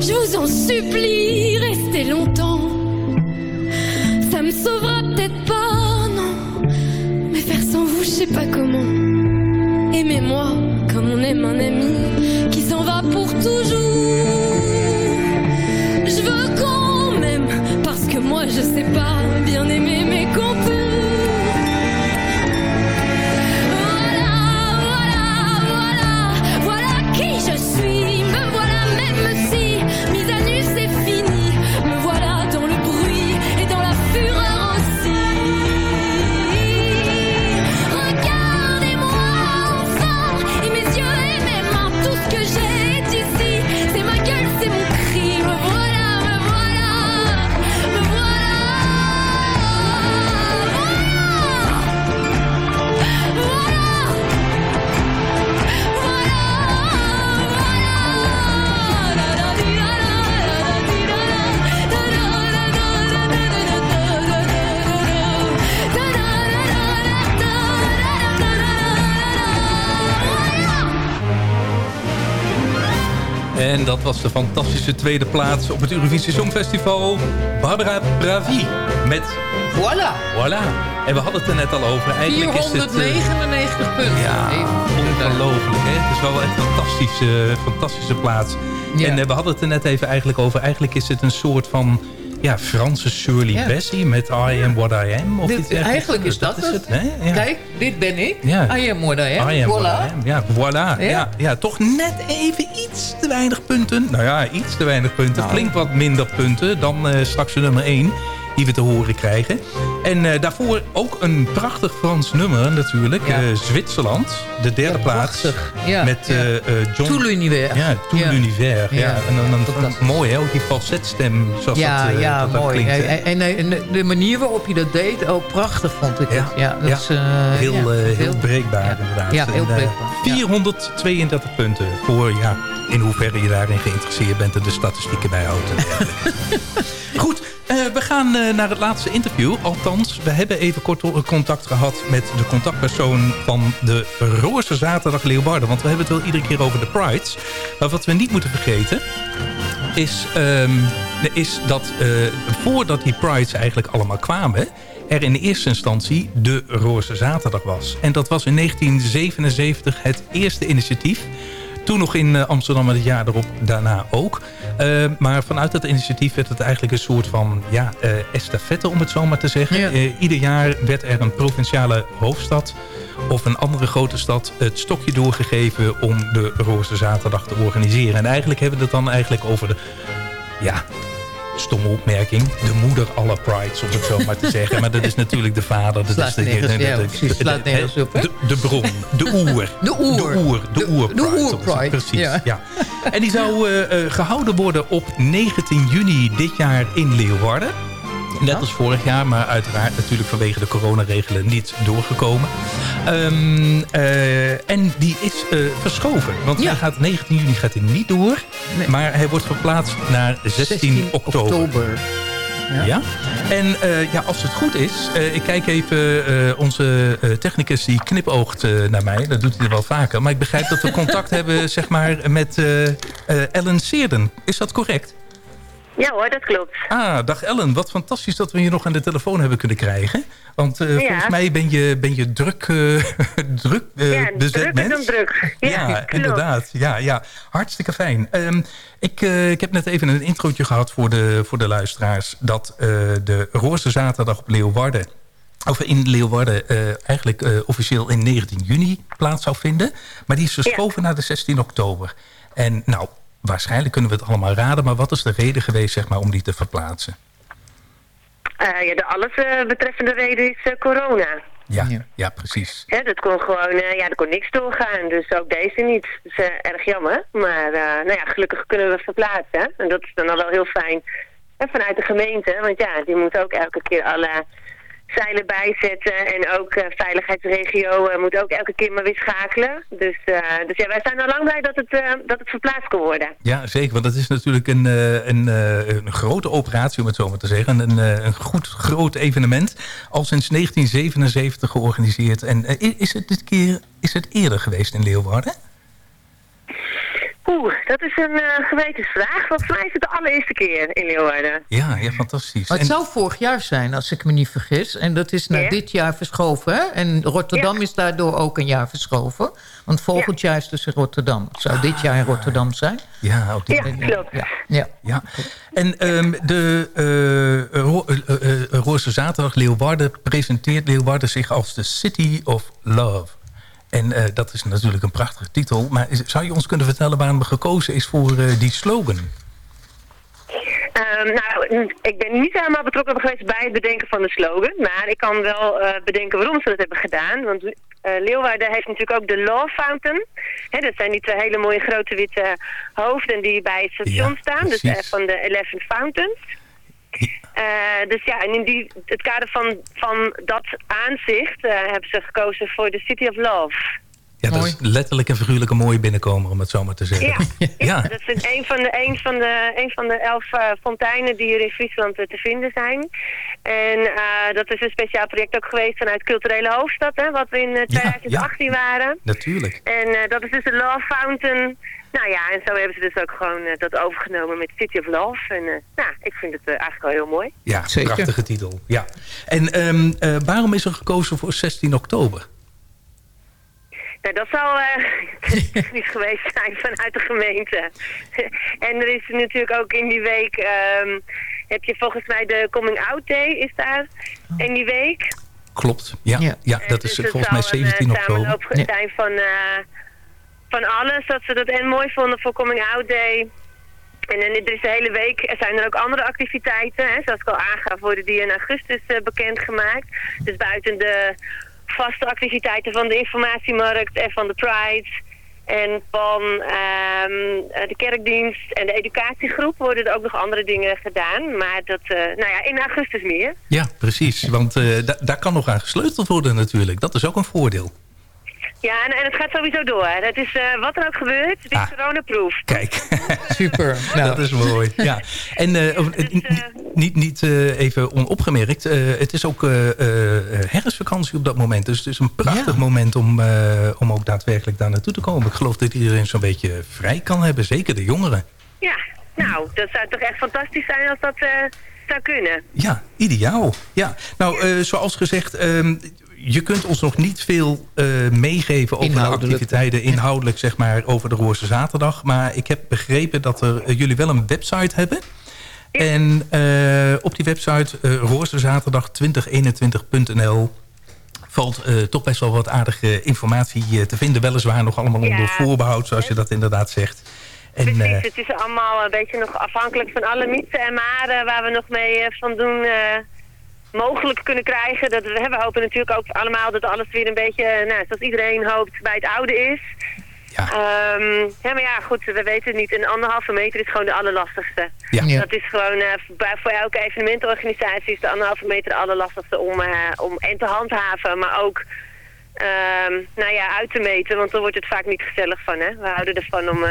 L: Je vous en supplie, restez longtemps. Ça me sauvera peut-être pas, non. Mais faire sans vous, je sais pas comment. Aimez-moi comme on aime un ami.
F: En dat was de fantastische tweede plaats op het Eurovisie Songfestival. Barbara Bravi met...
G: Voilà.
F: Voilà. En we hadden het er net al over. Eigenlijk is het...
G: 499 punten.
F: Ja, ongelooflijk. Hè? Het is wel echt een fantastische, fantastische plaats. En eh, we hadden het er net even eigenlijk over. Eigenlijk is het een soort van ja, Franse Shirley
G: Ja.
F: Bassey met I am what I am. Of
G: Dit-
F: iets
G: eigenlijk is dat
F: is
G: het.
F: Ja.
G: Kijk, dit ben ik.
F: Ja.
G: I am what I am.
F: I am what
G: voilà.
F: I am. Ja, voilà. Ja.
G: Ja.
F: Toch net even iets te weinig punten. Nou ja, iets te weinig punten. Flink wat minder punten dan eh, straks de nummer 1 die we te horen krijgen. En eh, daarvoor ook een prachtig Frans nummer natuurlijk.
G: Ja.
F: Eh, Zwitserland, de derde plaats.
G: Ja,
F: Met eh, John...
G: Tout l'univers.
F: Ja, Tout
G: Ja.
F: l'univers. Ja. En dan, dan,
G: fantastisch.
F: mooi hè, ook die falsetstem zoals
G: Ja,
F: dat,
G: ja
F: dat, dat
G: mooi.
F: klinkt.
G: en, en, en de- manier waarop je dat deed, ook prachtig vond ik het. Ja, dat
F: Ja.
G: is,
F: heel, heel breekbaar inderdaad.
G: Ja, heel breekbaar. Ja.
F: 432 punten voor ja, in hoeverre je daarin geïnteresseerd bent en de statistieken bijhoudt. Goed, eh, we gaan eh, naar het laatste interview. Althans, we hebben even kort o- contact gehad met de contactpersoon van de Roze Zaterdag Leeuwarden. Want we hebben het wel iedere keer over de Prides. Maar wat we niet moeten vergeten is, ehm, is dat eh, voordat die Prides eigenlijk allemaal kwamen... er in eerste instantie de Roze Zaterdag was. En dat was in 1977 het eerste initiatief. Toen nog in eh, Amsterdam en het jaar erop daarna ook. Eh, maar vanuit dat initiatief werd het eigenlijk een soort van ja, eh estafette, om het zo maar te zeggen. Ieder jaar werd er een provinciale hoofdstad of een andere grote stad het stokje doorgegeven om de Roze Zaterdag te organiseren. En eigenlijk hebben we het dan eigenlijk over de, ja, stomme opmerking, de moeder aller prides, om het zo maar te zeggen. Maar dat is natuurlijk de vader. Dat
G: Slaat
F: is de,
G: nergens-
F: de-
G: ja,
F: de-
G: precies,
F: de-
G: slaat
F: de-
G: nergens op, hè?
F: de, de bron, de oer.
G: De oer.
F: De oer, de oer
G: de
F: pride,
G: oer-pride,
F: Precies,
G: ja.
F: ja. En die zou eh, eh, gehouden worden op 19 juni dit jaar in Leeuwarden. Net als vorig jaar, maar uiteraard natuurlijk vanwege de coronaregelen niet doorgekomen. Ehm, eh, en die is eh, verschoven. Want hij gaat 19 juni gaat hij niet door. Maar hij wordt verplaatst naar 16, oktober. Ja. En eh, ja, als het goed is, ik kijk even, onze technicus die knipoogt naar mij. Dat doet hij wel vaker. Maar ik begrijp dat we contact hebben zeg maar, met Ellen Seerden. Is dat correct?
M: Ja hoor, dat klopt.
F: Ah, dag Ellen. Wat fantastisch dat we je nog aan de telefoon hebben kunnen krijgen. Want eh,
M: Ja.
F: volgens mij ben je, ben je druk, eh, druk eh,
M: ja,
F: bezet
M: druk
F: mens.
M: druk. Ja,
F: inderdaad. Ja, ja. Hartstikke fijn. Ehm, ik, ik heb net even een introotje gehad voor de, voor de luisteraars... dat de Roze Zaterdag op Leeuwarden... of in Leeuwarden eigenlijk officieel in 19 juni plaats zou vinden. Maar die is verschoven naar de 16 oktober. En nou, waarschijnlijk kunnen we het allemaal raden... maar wat is de reden geweest zeg maar, om die te verplaatsen?
M: Eh, ja, de alles eh, betreffende reden is eh, corona.
F: Ja, ja. precies.
M: Hè, dat kon gewoon, eh, ja, er kon niks doorgaan. Dus ook deze niet. Dat is erg jammer. Maar eh, nou ja, gelukkig kunnen we verplaatsen. En dat is dan al wel heel fijn. En vanuit de gemeente, want ja, die moet ook elke keer alle zeilen bijzetten. En ook eh veiligheidsregio eh, moet ook elke keer maar weer schakelen. Dus, eh, dus ja, wij zijn al lang blij dat het, dat het verplaatst kan worden.
F: Ja, zeker. Want dat is natuurlijk een, een, een grote operatie, om het zo maar te zeggen. Een, een goed groot evenement. Al sinds 1977 georganiseerd. En is het dit keer is het eerder geweest in Leeuwarden?
M: Oeh, dat is een uh, gewetensvraag. Volgens mij is het de allereerste keer in Leeuwarden.
F: Ja, ja fantastisch.
G: Maar het zou vorig jaar zijn, als ik me niet vergis. En dat is naar
M: Ja.
G: dit jaar verschoven. Hè? En Rotterdam is daardoor ook een jaar verschoven. Want volgend jaar is dus in Rotterdam. Het zou dit jaar in Rotterdam zijn.
F: Ja, ook die
M: Ja, klopt.
G: Ja, ja.
F: Ja. En ehm, de eh, Ro- eh, eh, Roze Zaterdag Leeuwarden presenteert Leeuwarden zich als de City of Love. En eh, dat is natuurlijk een prachtige titel. Maar is- zou je ons kunnen vertellen waarom gekozen is voor eh, die slogan?
M: Ehm, nou, ik ben niet helemaal betrokken geweest bij het bedenken van de slogan. Maar ik kan wel eh, bedenken waarom ze dat hebben gedaan. Want eh, Leeuwarden heeft natuurlijk ook de Love Fountain. Dat zijn die twee hele mooie grote witte hoofden die bij het station
F: Ja,
M: staan. Dus van de Eleven Fountains. Eh, dus ja, en in die, het kader van, van dat aanzicht eh, hebben ze gekozen voor de City of Love.
F: Ja, dat is letterlijk en figuurlijk een mooie binnenkomer, om het zo maar te zeggen.
M: Ja,
F: Ja.
M: dat is een van de, een van de, een van de elf eh, fonteinen die hier in Friesland te vinden zijn. En eh, dat is een speciaal project ook geweest vanuit Culturele Hoofdstad, hè, wat we in eh, 2018 waren.
F: Natuurlijk.
M: En eh, dat is dus de Love Fountain. Nou ja, en zo hebben ze dus ook gewoon eh, dat overgenomen met City of Love. En eh, nou, ik vind het eh, eigenlijk wel heel mooi.
F: Ja,
G: Zeker.
F: prachtige titel. Ja. En ehm, eh, waarom is er gekozen voor 16 oktober?
M: Nou, dat zal eh, technisch geweest zijn vanuit de gemeente. en er is natuurlijk ook in die week, ehm, heb je volgens mij de Coming Out Day is daar in die week.
F: Klopt. Ja, ja.
G: Ja.
F: dat
M: Dus
F: is
M: het
F: volgens mij
M: zou een,
F: 17
M: eh,
F: oktober.
M: samenloop zijn van, eh, van alles. Dat ze dat en mooi vonden voor Coming Out Day. En er is de hele week zijn er ook andere activiteiten. Hè, zoals ik al aangaf worden die in augustus eh, bekendgemaakt. Dus buiten de vaste activiteiten van de informatiemarkt en van de Pride... En van ehm, eh, de kerkdienst en de educatiegroep worden er ook nog andere dingen gedaan. Maar dat, eh, nou ja, in augustus meer.
F: Ja, precies. Want da- daar kan nog aan gesleuteld worden natuurlijk. Dat is ook een voordeel.
M: Ja, en, en het gaat sowieso door. Het is eh, wat er ook gebeurt, het is
F: Ah.
M: coronaproof.
F: Kijk,
G: Super. Nou,
F: dat is mooi. Ja. En eh, eh, niet- niet, niet eh, even onopgemerkt. eh, het is ook eh, eh, herfstvakantie op dat moment. Dus het is een prachtig
G: Ja.
F: moment om, eh, om ook daadwerkelijk daar naartoe te komen. Ik geloof dat iedereen zo'n beetje vrij kan hebben. Zeker de jongeren.
M: Ja, nou, dat zou toch echt fantastisch zijn als dat eh, zou kunnen.
F: Ja, ideaal. Ja. Nou, eh, zoals gezegd, ehm, je kunt ons nog niet veel eh, meegeven over de
G: Inhoudelijk.
F: activiteiten, inhoudelijk zeg maar, over de Roze Zaterdag. Maar ik heb begrepen dat er, eh, jullie wel een website hebben. En eh, op die website uh, rozezaterdag2021.nl valt eh, toch best wel wat aardige informatie te vinden. Weliswaar nog allemaal onder voorbehoud, zoals je dat inderdaad zegt. En,
M: Precies,
F: eh,
M: het is allemaal een beetje nog afhankelijk van alle mythen en maren waar we nog mee van doen eh, mogelijk kunnen krijgen. Dat, we, hè, we hopen natuurlijk ook allemaal dat alles weer een beetje, eh, nou, zoals iedereen hoopt, bij het oude is.
F: Ja.
M: Ehm, ja, maar ja, goed, we weten het niet. Een anderhalve meter is gewoon de allerlastigste.
F: Ja.
G: Ja.
M: Dat is gewoon, bij, voor elke evenementorganisatie is de anderhalve meter de allerlastigste om, eh, om en te handhaven, maar ook ehm, nou ja, uit te meten. Want dan wordt het vaak niet gezellig van, hè. We houden ervan om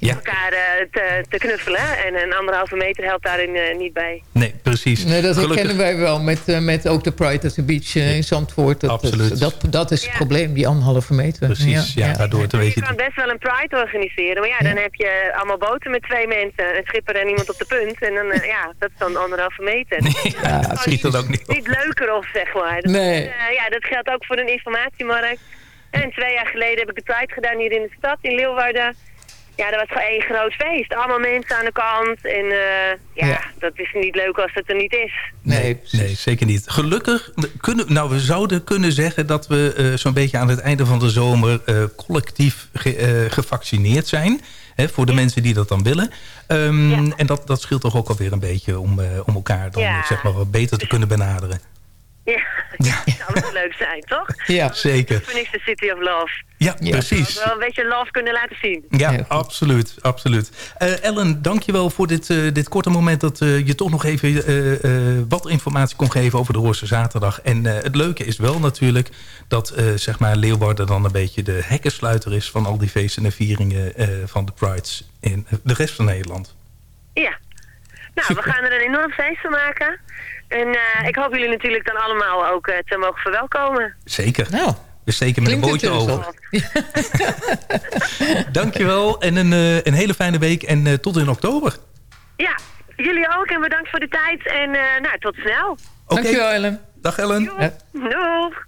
F: Ja.
M: elkaar eh, te, te knuffelen. En een anderhalve meter helpt daarin eh, niet bij.
F: nee, precies.
G: Nee, dat
F: Gelukkig-
G: herkennen wij wel met, eh, met ook de Pride at the Beach in Zandvoort. Dat,
F: Absoluut.
G: Dat, dat is het
M: Ja.
G: probleem, die anderhalve meter.
F: Precies, ja, daardoor te
M: Je
F: weten.
M: kan best wel een pride organiseren. Maar ja, dan heb je allemaal boten met twee mensen. Een schipper en iemand op de punt. En dan, ja, dat is dan anderhalve meter.
F: Ja, het schiet er ook niet op.
M: niet leuker of, zeg maar. Dat
G: Nee.
M: is, eh, ja, dat geldt ook voor een informatiemarkt. En twee jaar geleden heb ik de Pride gedaan hier in de stad, in Leeuwarden. Ja, dat was gewoon één groot feest. Allemaal mensen aan de kant. En eh, ja,
G: Ja.
M: dat is niet leuk als het er niet is.
F: Nee, nee, zeker niet. Gelukkig kunnen, nou, we zouden kunnen zeggen dat we eh, zo'n beetje aan het einde van de zomer eh, collectief ge- eh, gevaccineerd zijn. Hè, voor de mensen die dat dan willen. Ehm,
M: Ja.
F: En dat, dat scheelt toch ook alweer een beetje om, eh, om elkaar dan
M: Ja.
F: zeg maar wat beter te kunnen benaderen.
M: Ja, dat zou wel leuk zijn, toch?
G: Ja.
F: Zeker.
M: Voor niks de City of Love.
F: Ja,
G: Ja.
F: precies.
M: Dat we wel een beetje love kunnen laten zien.
F: Ja, absoluut. absoluut. Eh, Ellen, dankjewel voor dit, eh, dit korte moment... dat eh, je toch nog even eh, eh, wat informatie kon geven over de Roze Zaterdag. En eh, het leuke is wel natuurlijk dat eh, zeg maar Leeuwarden dan een beetje de hekkensluiter is... van al die feesten en vieringen eh, van de Prides in de rest van Nederland.
M: Ja. Nou, we gaan er een enorm feest van maken. En eh, ik hoop jullie natuurlijk dan allemaal ook eh, te mogen verwelkomen.
F: Zeker.
G: Nou,
F: We steken met
G: Klinkt
F: een bootje over. Dankjewel en een, eh, een hele fijne week en eh, tot in oktober.
M: Ja, jullie ook en bedankt voor de tijd. En eh, nou, tot snel.
F: Oké.
G: Dankjewel Ellen.
F: Dag Ellen.
M: Doeg.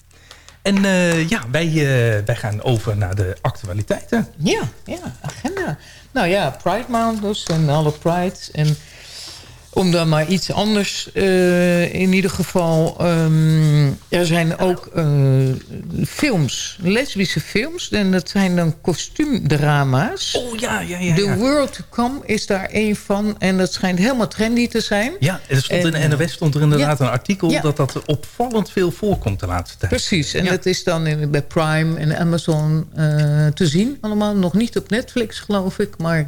F: En eh, ja, wij, eh, wij gaan over naar de actualiteiten.
G: Ja, ja, agenda. Nou ja, Pride Maand dus en alle Prides. En om dan maar iets anders eh, in ieder geval. ehm, er zijn ook eh, films, lesbische films. En dat zijn dan kostuumdrama's.
F: Oh ja, ja, ja.
G: The
F: ja.
G: World to Come is daar een van. En dat schijnt helemaal trendy te zijn.
F: Ja, er stond in de NOS stond er inderdaad
G: ja.
F: een artikel
G: Ja.
F: dat dat opvallend veel voorkomt de laatste tijd.
G: Precies, en dat is dan in, bij Prime en Amazon eh, te zien allemaal. Nog niet op Netflix, geloof ik. Maar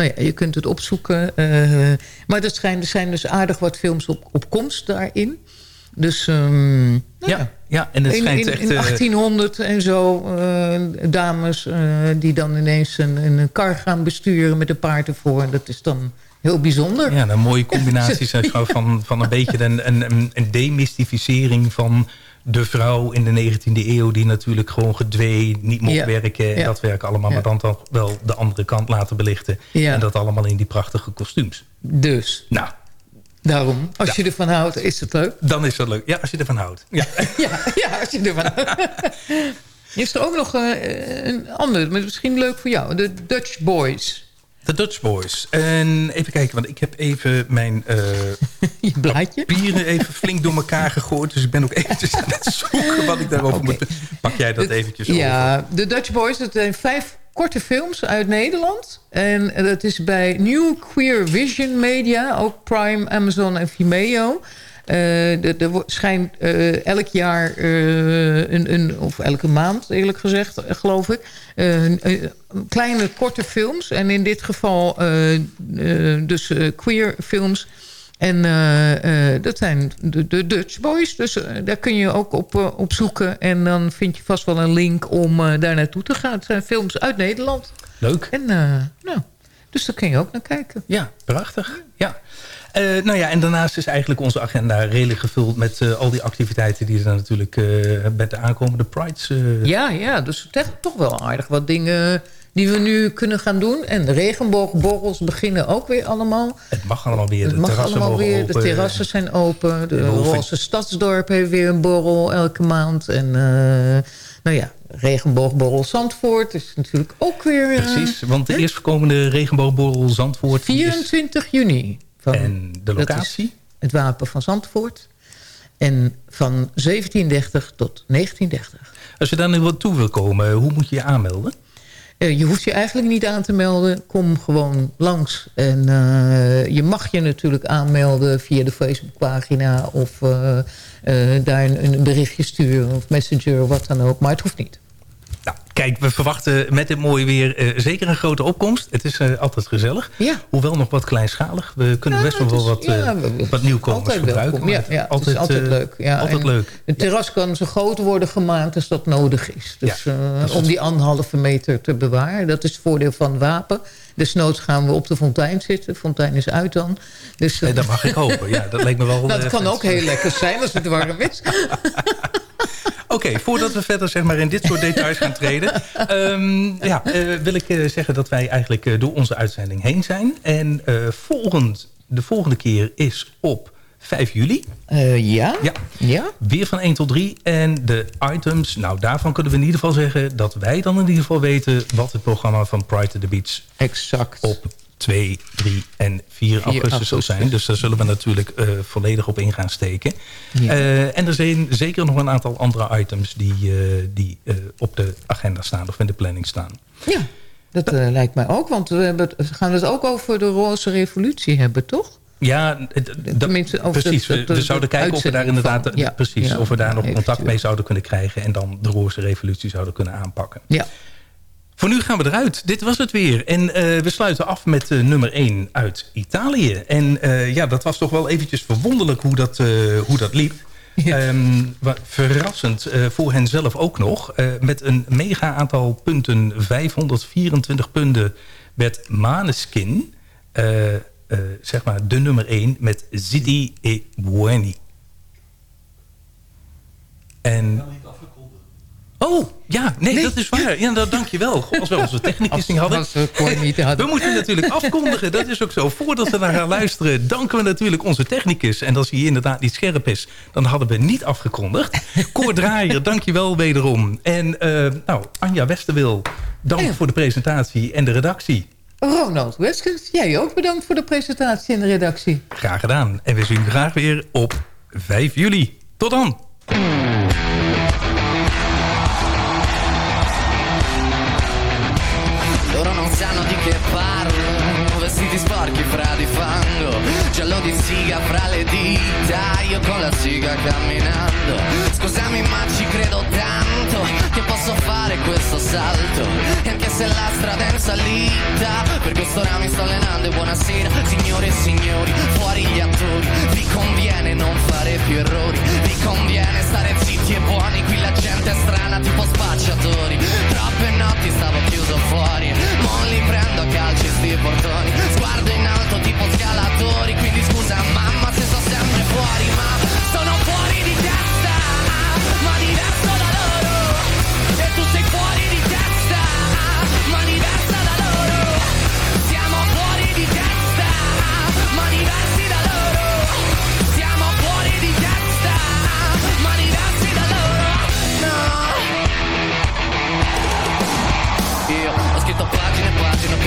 G: nou ja, je kunt het opzoeken. eh, maar er zijn, er zijn dus aardig wat films op, op komst daarin. Dus ehm, nou
F: Ja, ja, en het
G: in,
F: schijnt
G: in,
F: echt...
G: in
F: eh,
G: 1800 en zo, eh, dames eh, die dan ineens een, een kar gaan besturen met een paard ervoor. Dat is dan heel bijzonder.
F: Ja, een mooie combinatie maar, van, van een beetje een, een, een demystificering van de vrouw in de 19e eeuw... die natuurlijk gewoon gedwee, niet mocht
G: Ja.
F: werken... en
G: Ja.
F: dat werk allemaal,
G: Ja.
F: maar dan toch wel de andere kant laten belichten. En dat allemaal in die prachtige kostuums.
G: Dus,
F: Nou,
G: daarom, als je ervan houdt, is het leuk.
F: dan is dat leuk. Ja, als je ervan houdt. Ja.
G: Ja, ja als je ervan houdt. Is er ook nog eh, een ander, maar misschien leuk voor jou. De Dutch Boys.
F: De Dutch Boys. En even kijken, want ik heb even mijn
G: Je blaadje.
F: papieren even flink door elkaar gegooid. Dus ik ben ook eventjes aan het zoeken wat ik daarover moet... Pak jij dat eventjes over?
G: Ja, de Dutch Boys, dat zijn vijf korte films uit Nederland. En eh, dat is bij New Queer Vision Media, ook Prime, Amazon en Vimeo. Eh, er wo- schijnt eh, elk jaar, eh, een, een, of elke maand eerlijk gezegd, eh, geloof ik... eh, kleine korte films. En in dit geval eh, eh, dus eh, queer films... En eh, eh, dat zijn de, de Dutch Boys. Dus eh, daar kun je ook op, eh, op zoeken. En dan vind je vast wel een link om eh, daar naartoe te gaan. Het zijn films uit Nederland.
F: Leuk.
G: En eh, nou, dus daar kun je ook naar kijken.
F: Ja, prachtig. Ja. Eh, nou ja, en daarnaast is eigenlijk onze agenda redelijk gevuld... met eh, al die activiteiten die er natuurlijk eh met de aankomende Prides...
G: Ja, ja, dus echt toch wel aardig wat dingen die we nu kunnen gaan doen. En de regenboogborrels beginnen ook weer allemaal.
F: Het mag allemaal weer.
G: Het
F: de
G: mag
F: terrassen
G: allemaal weer.
F: open.
G: De terrassen zijn open. De Roze Stadsdorp heeft weer een borrel elke maand. En nou ja, regenboogborrel Zandvoort is natuurlijk ook weer...
F: Precies, want de eerstkomende regenboogborrel Zandvoort... die is-
G: 24 juni. Van,
F: En de locatie?
G: Het wapen van Zandvoort. En van 1730 tot 1930.
F: Als je daar nu wat toe wil komen, hoe moet je je aanmelden?
G: Eh, je hoeft je eigenlijk niet aan te melden. Kom gewoon langs. En eh, je mag je natuurlijk aanmelden via de Facebookpagina... of eh, daar een, een berichtje sturen of messenger of wat dan ook. Maar het hoeft niet.
F: Nou, kijk, we verwachten met dit mooie weer eh, zeker een grote opkomst. Het is eh, altijd gezellig.
G: Ja.
F: Hoewel nog wat kleinschalig. We kunnen best wel wat, eh,
G: ja,
F: wat nieuwkomers
G: Altijd
F: gebruiken.
G: welkom. Ja, ja, het is altijd
F: eh,
G: leuk. Ja,
F: altijd leuk.
G: Het terras kan zo groot worden gemaakt als dat nodig is. Dus
F: Ja, is
G: om die anderhalve meter te bewaren. Dat is het voordeel van wapen. Desnoods gaan we op de fontein zitten. De fontein is uit dan. Dus,
F: Nee, dat mag ik hopen. Ja, dat lijkt me wel...
G: dat kan ook heel lekker zijn als het warm is.
F: Oké, voordat we verder zeg maar, in dit soort details gaan treden... ehm, ja, eh, wil ik eh, zeggen dat wij eigenlijk eh, door onze uitzending heen zijn. En volgend, de volgende keer is op 5 juli.
G: Ja?
F: Ja.
G: ja?
F: Weer van 1 tot 3. En de items, nou daarvan kunnen we in ieder geval zeggen... dat wij dan in ieder geval weten wat het programma van Pride to the Beach...
G: exact
F: op 2, 3 en 4 augustus zal
G: augustus.
F: zijn. Dus daar zullen we natuurlijk eh, volledig op in gaan steken.
G: Ja.
F: Eh, en er zijn zeker nog een aantal andere items die, eh, die op de agenda staan of in de planning staan.
G: Ja, dat lijkt mij ook. Want we, hebben het, we gaan het ook over de roze revolutie hebben, toch?
F: Ja,
G: Tenminste, over
F: precies.
G: de-
F: we,
G: de-
F: we zouden
G: de
F: kijken of we daar inderdaad...
G: van. Ja,
F: precies,
G: ja,
F: of we daar nog contact mee zouden kunnen krijgen... en dan de roze revolutie zouden kunnen aanpakken.
G: Ja.
F: Voor nu gaan we eruit. Dit was het weer. En eh, we sluiten af met eh, nummer 1 uit Italië. En eh, ja, dat was toch wel eventjes verwonderlijk hoe dat, eh, hoe dat liep. Ehm, verrassend eh, voor hen zelf ook nog. Eh, met een mega aantal punten, 524 punten, werd Maneskin... eh, eh, zeg maar de nummer 1 met Zidi e Buoni. En... Oh, ja, nee, dat is waar. Ja, dat, dank je wel. Als we onze technicus niet hadden.
G: Als we
F: moeten natuurlijk afkondigen. Dat is ook zo. Voordat we naar gaan luisteren, danken we natuurlijk onze technicus. En als hij inderdaad niet scherp is, dan hadden we niet afgekondigd. Cor Draaier, dank je wel wederom. En eh, nou, Anja Westerwil, dank voor de presentatie en de redactie.
G: Ronald Weskens, jij ook bedankt voor de presentatie en de redactie.
F: Graag gedaan. En we zien u graag weer op 5 juli. Tot dan.
N: Fra le dita. Io con la siga camminando. Scusami ma ci credo posso fare questo salto. E anche se la strada è in salita Per quest'ora mi sto allenando E buonasera signore e signori Fuori gli attori. Vi conviene non fare più errori Vi conviene stare zitti e buoni Qui la gente è strana tipo spacciatori. Troppe notti stavo chiuso fuori Mo li prendo a calci sti portoni. Sguardo in alto tipo scalatori Quindi scusa mamma se sto sempre fuori Ma sono fuori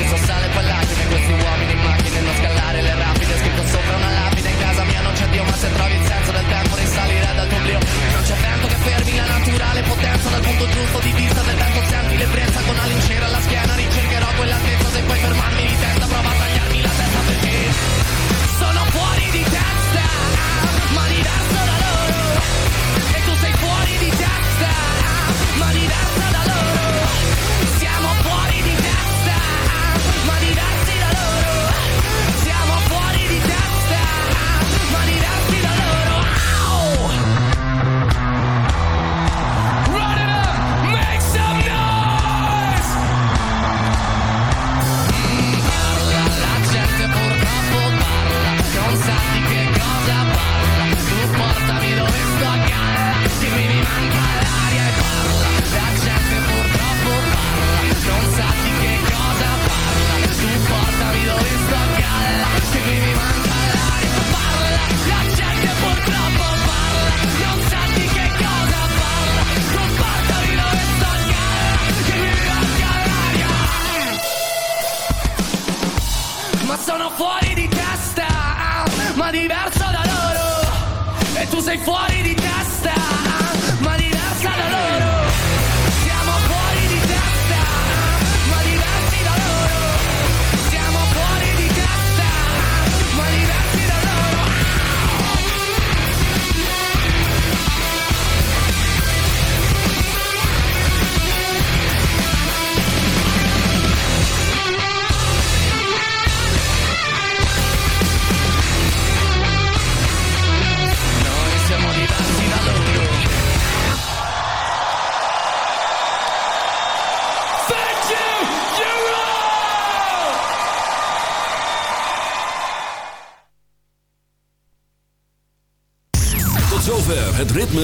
N: preso sale e lacrime Questi uomini in macchine, non scalare le rapide. Scritto sopra una lapide, in casa mia non c'è Dio Ma se trovi il senso del tempo risalire oblio. Non c'è vento che fermi la naturale potenza. Dal punto giusto di vista del vento senti l'ebbrezza Con la lincera alla schiena. Ricercherò quell'altezza Se puoi fermarmi di testa. Prova a tagliarmi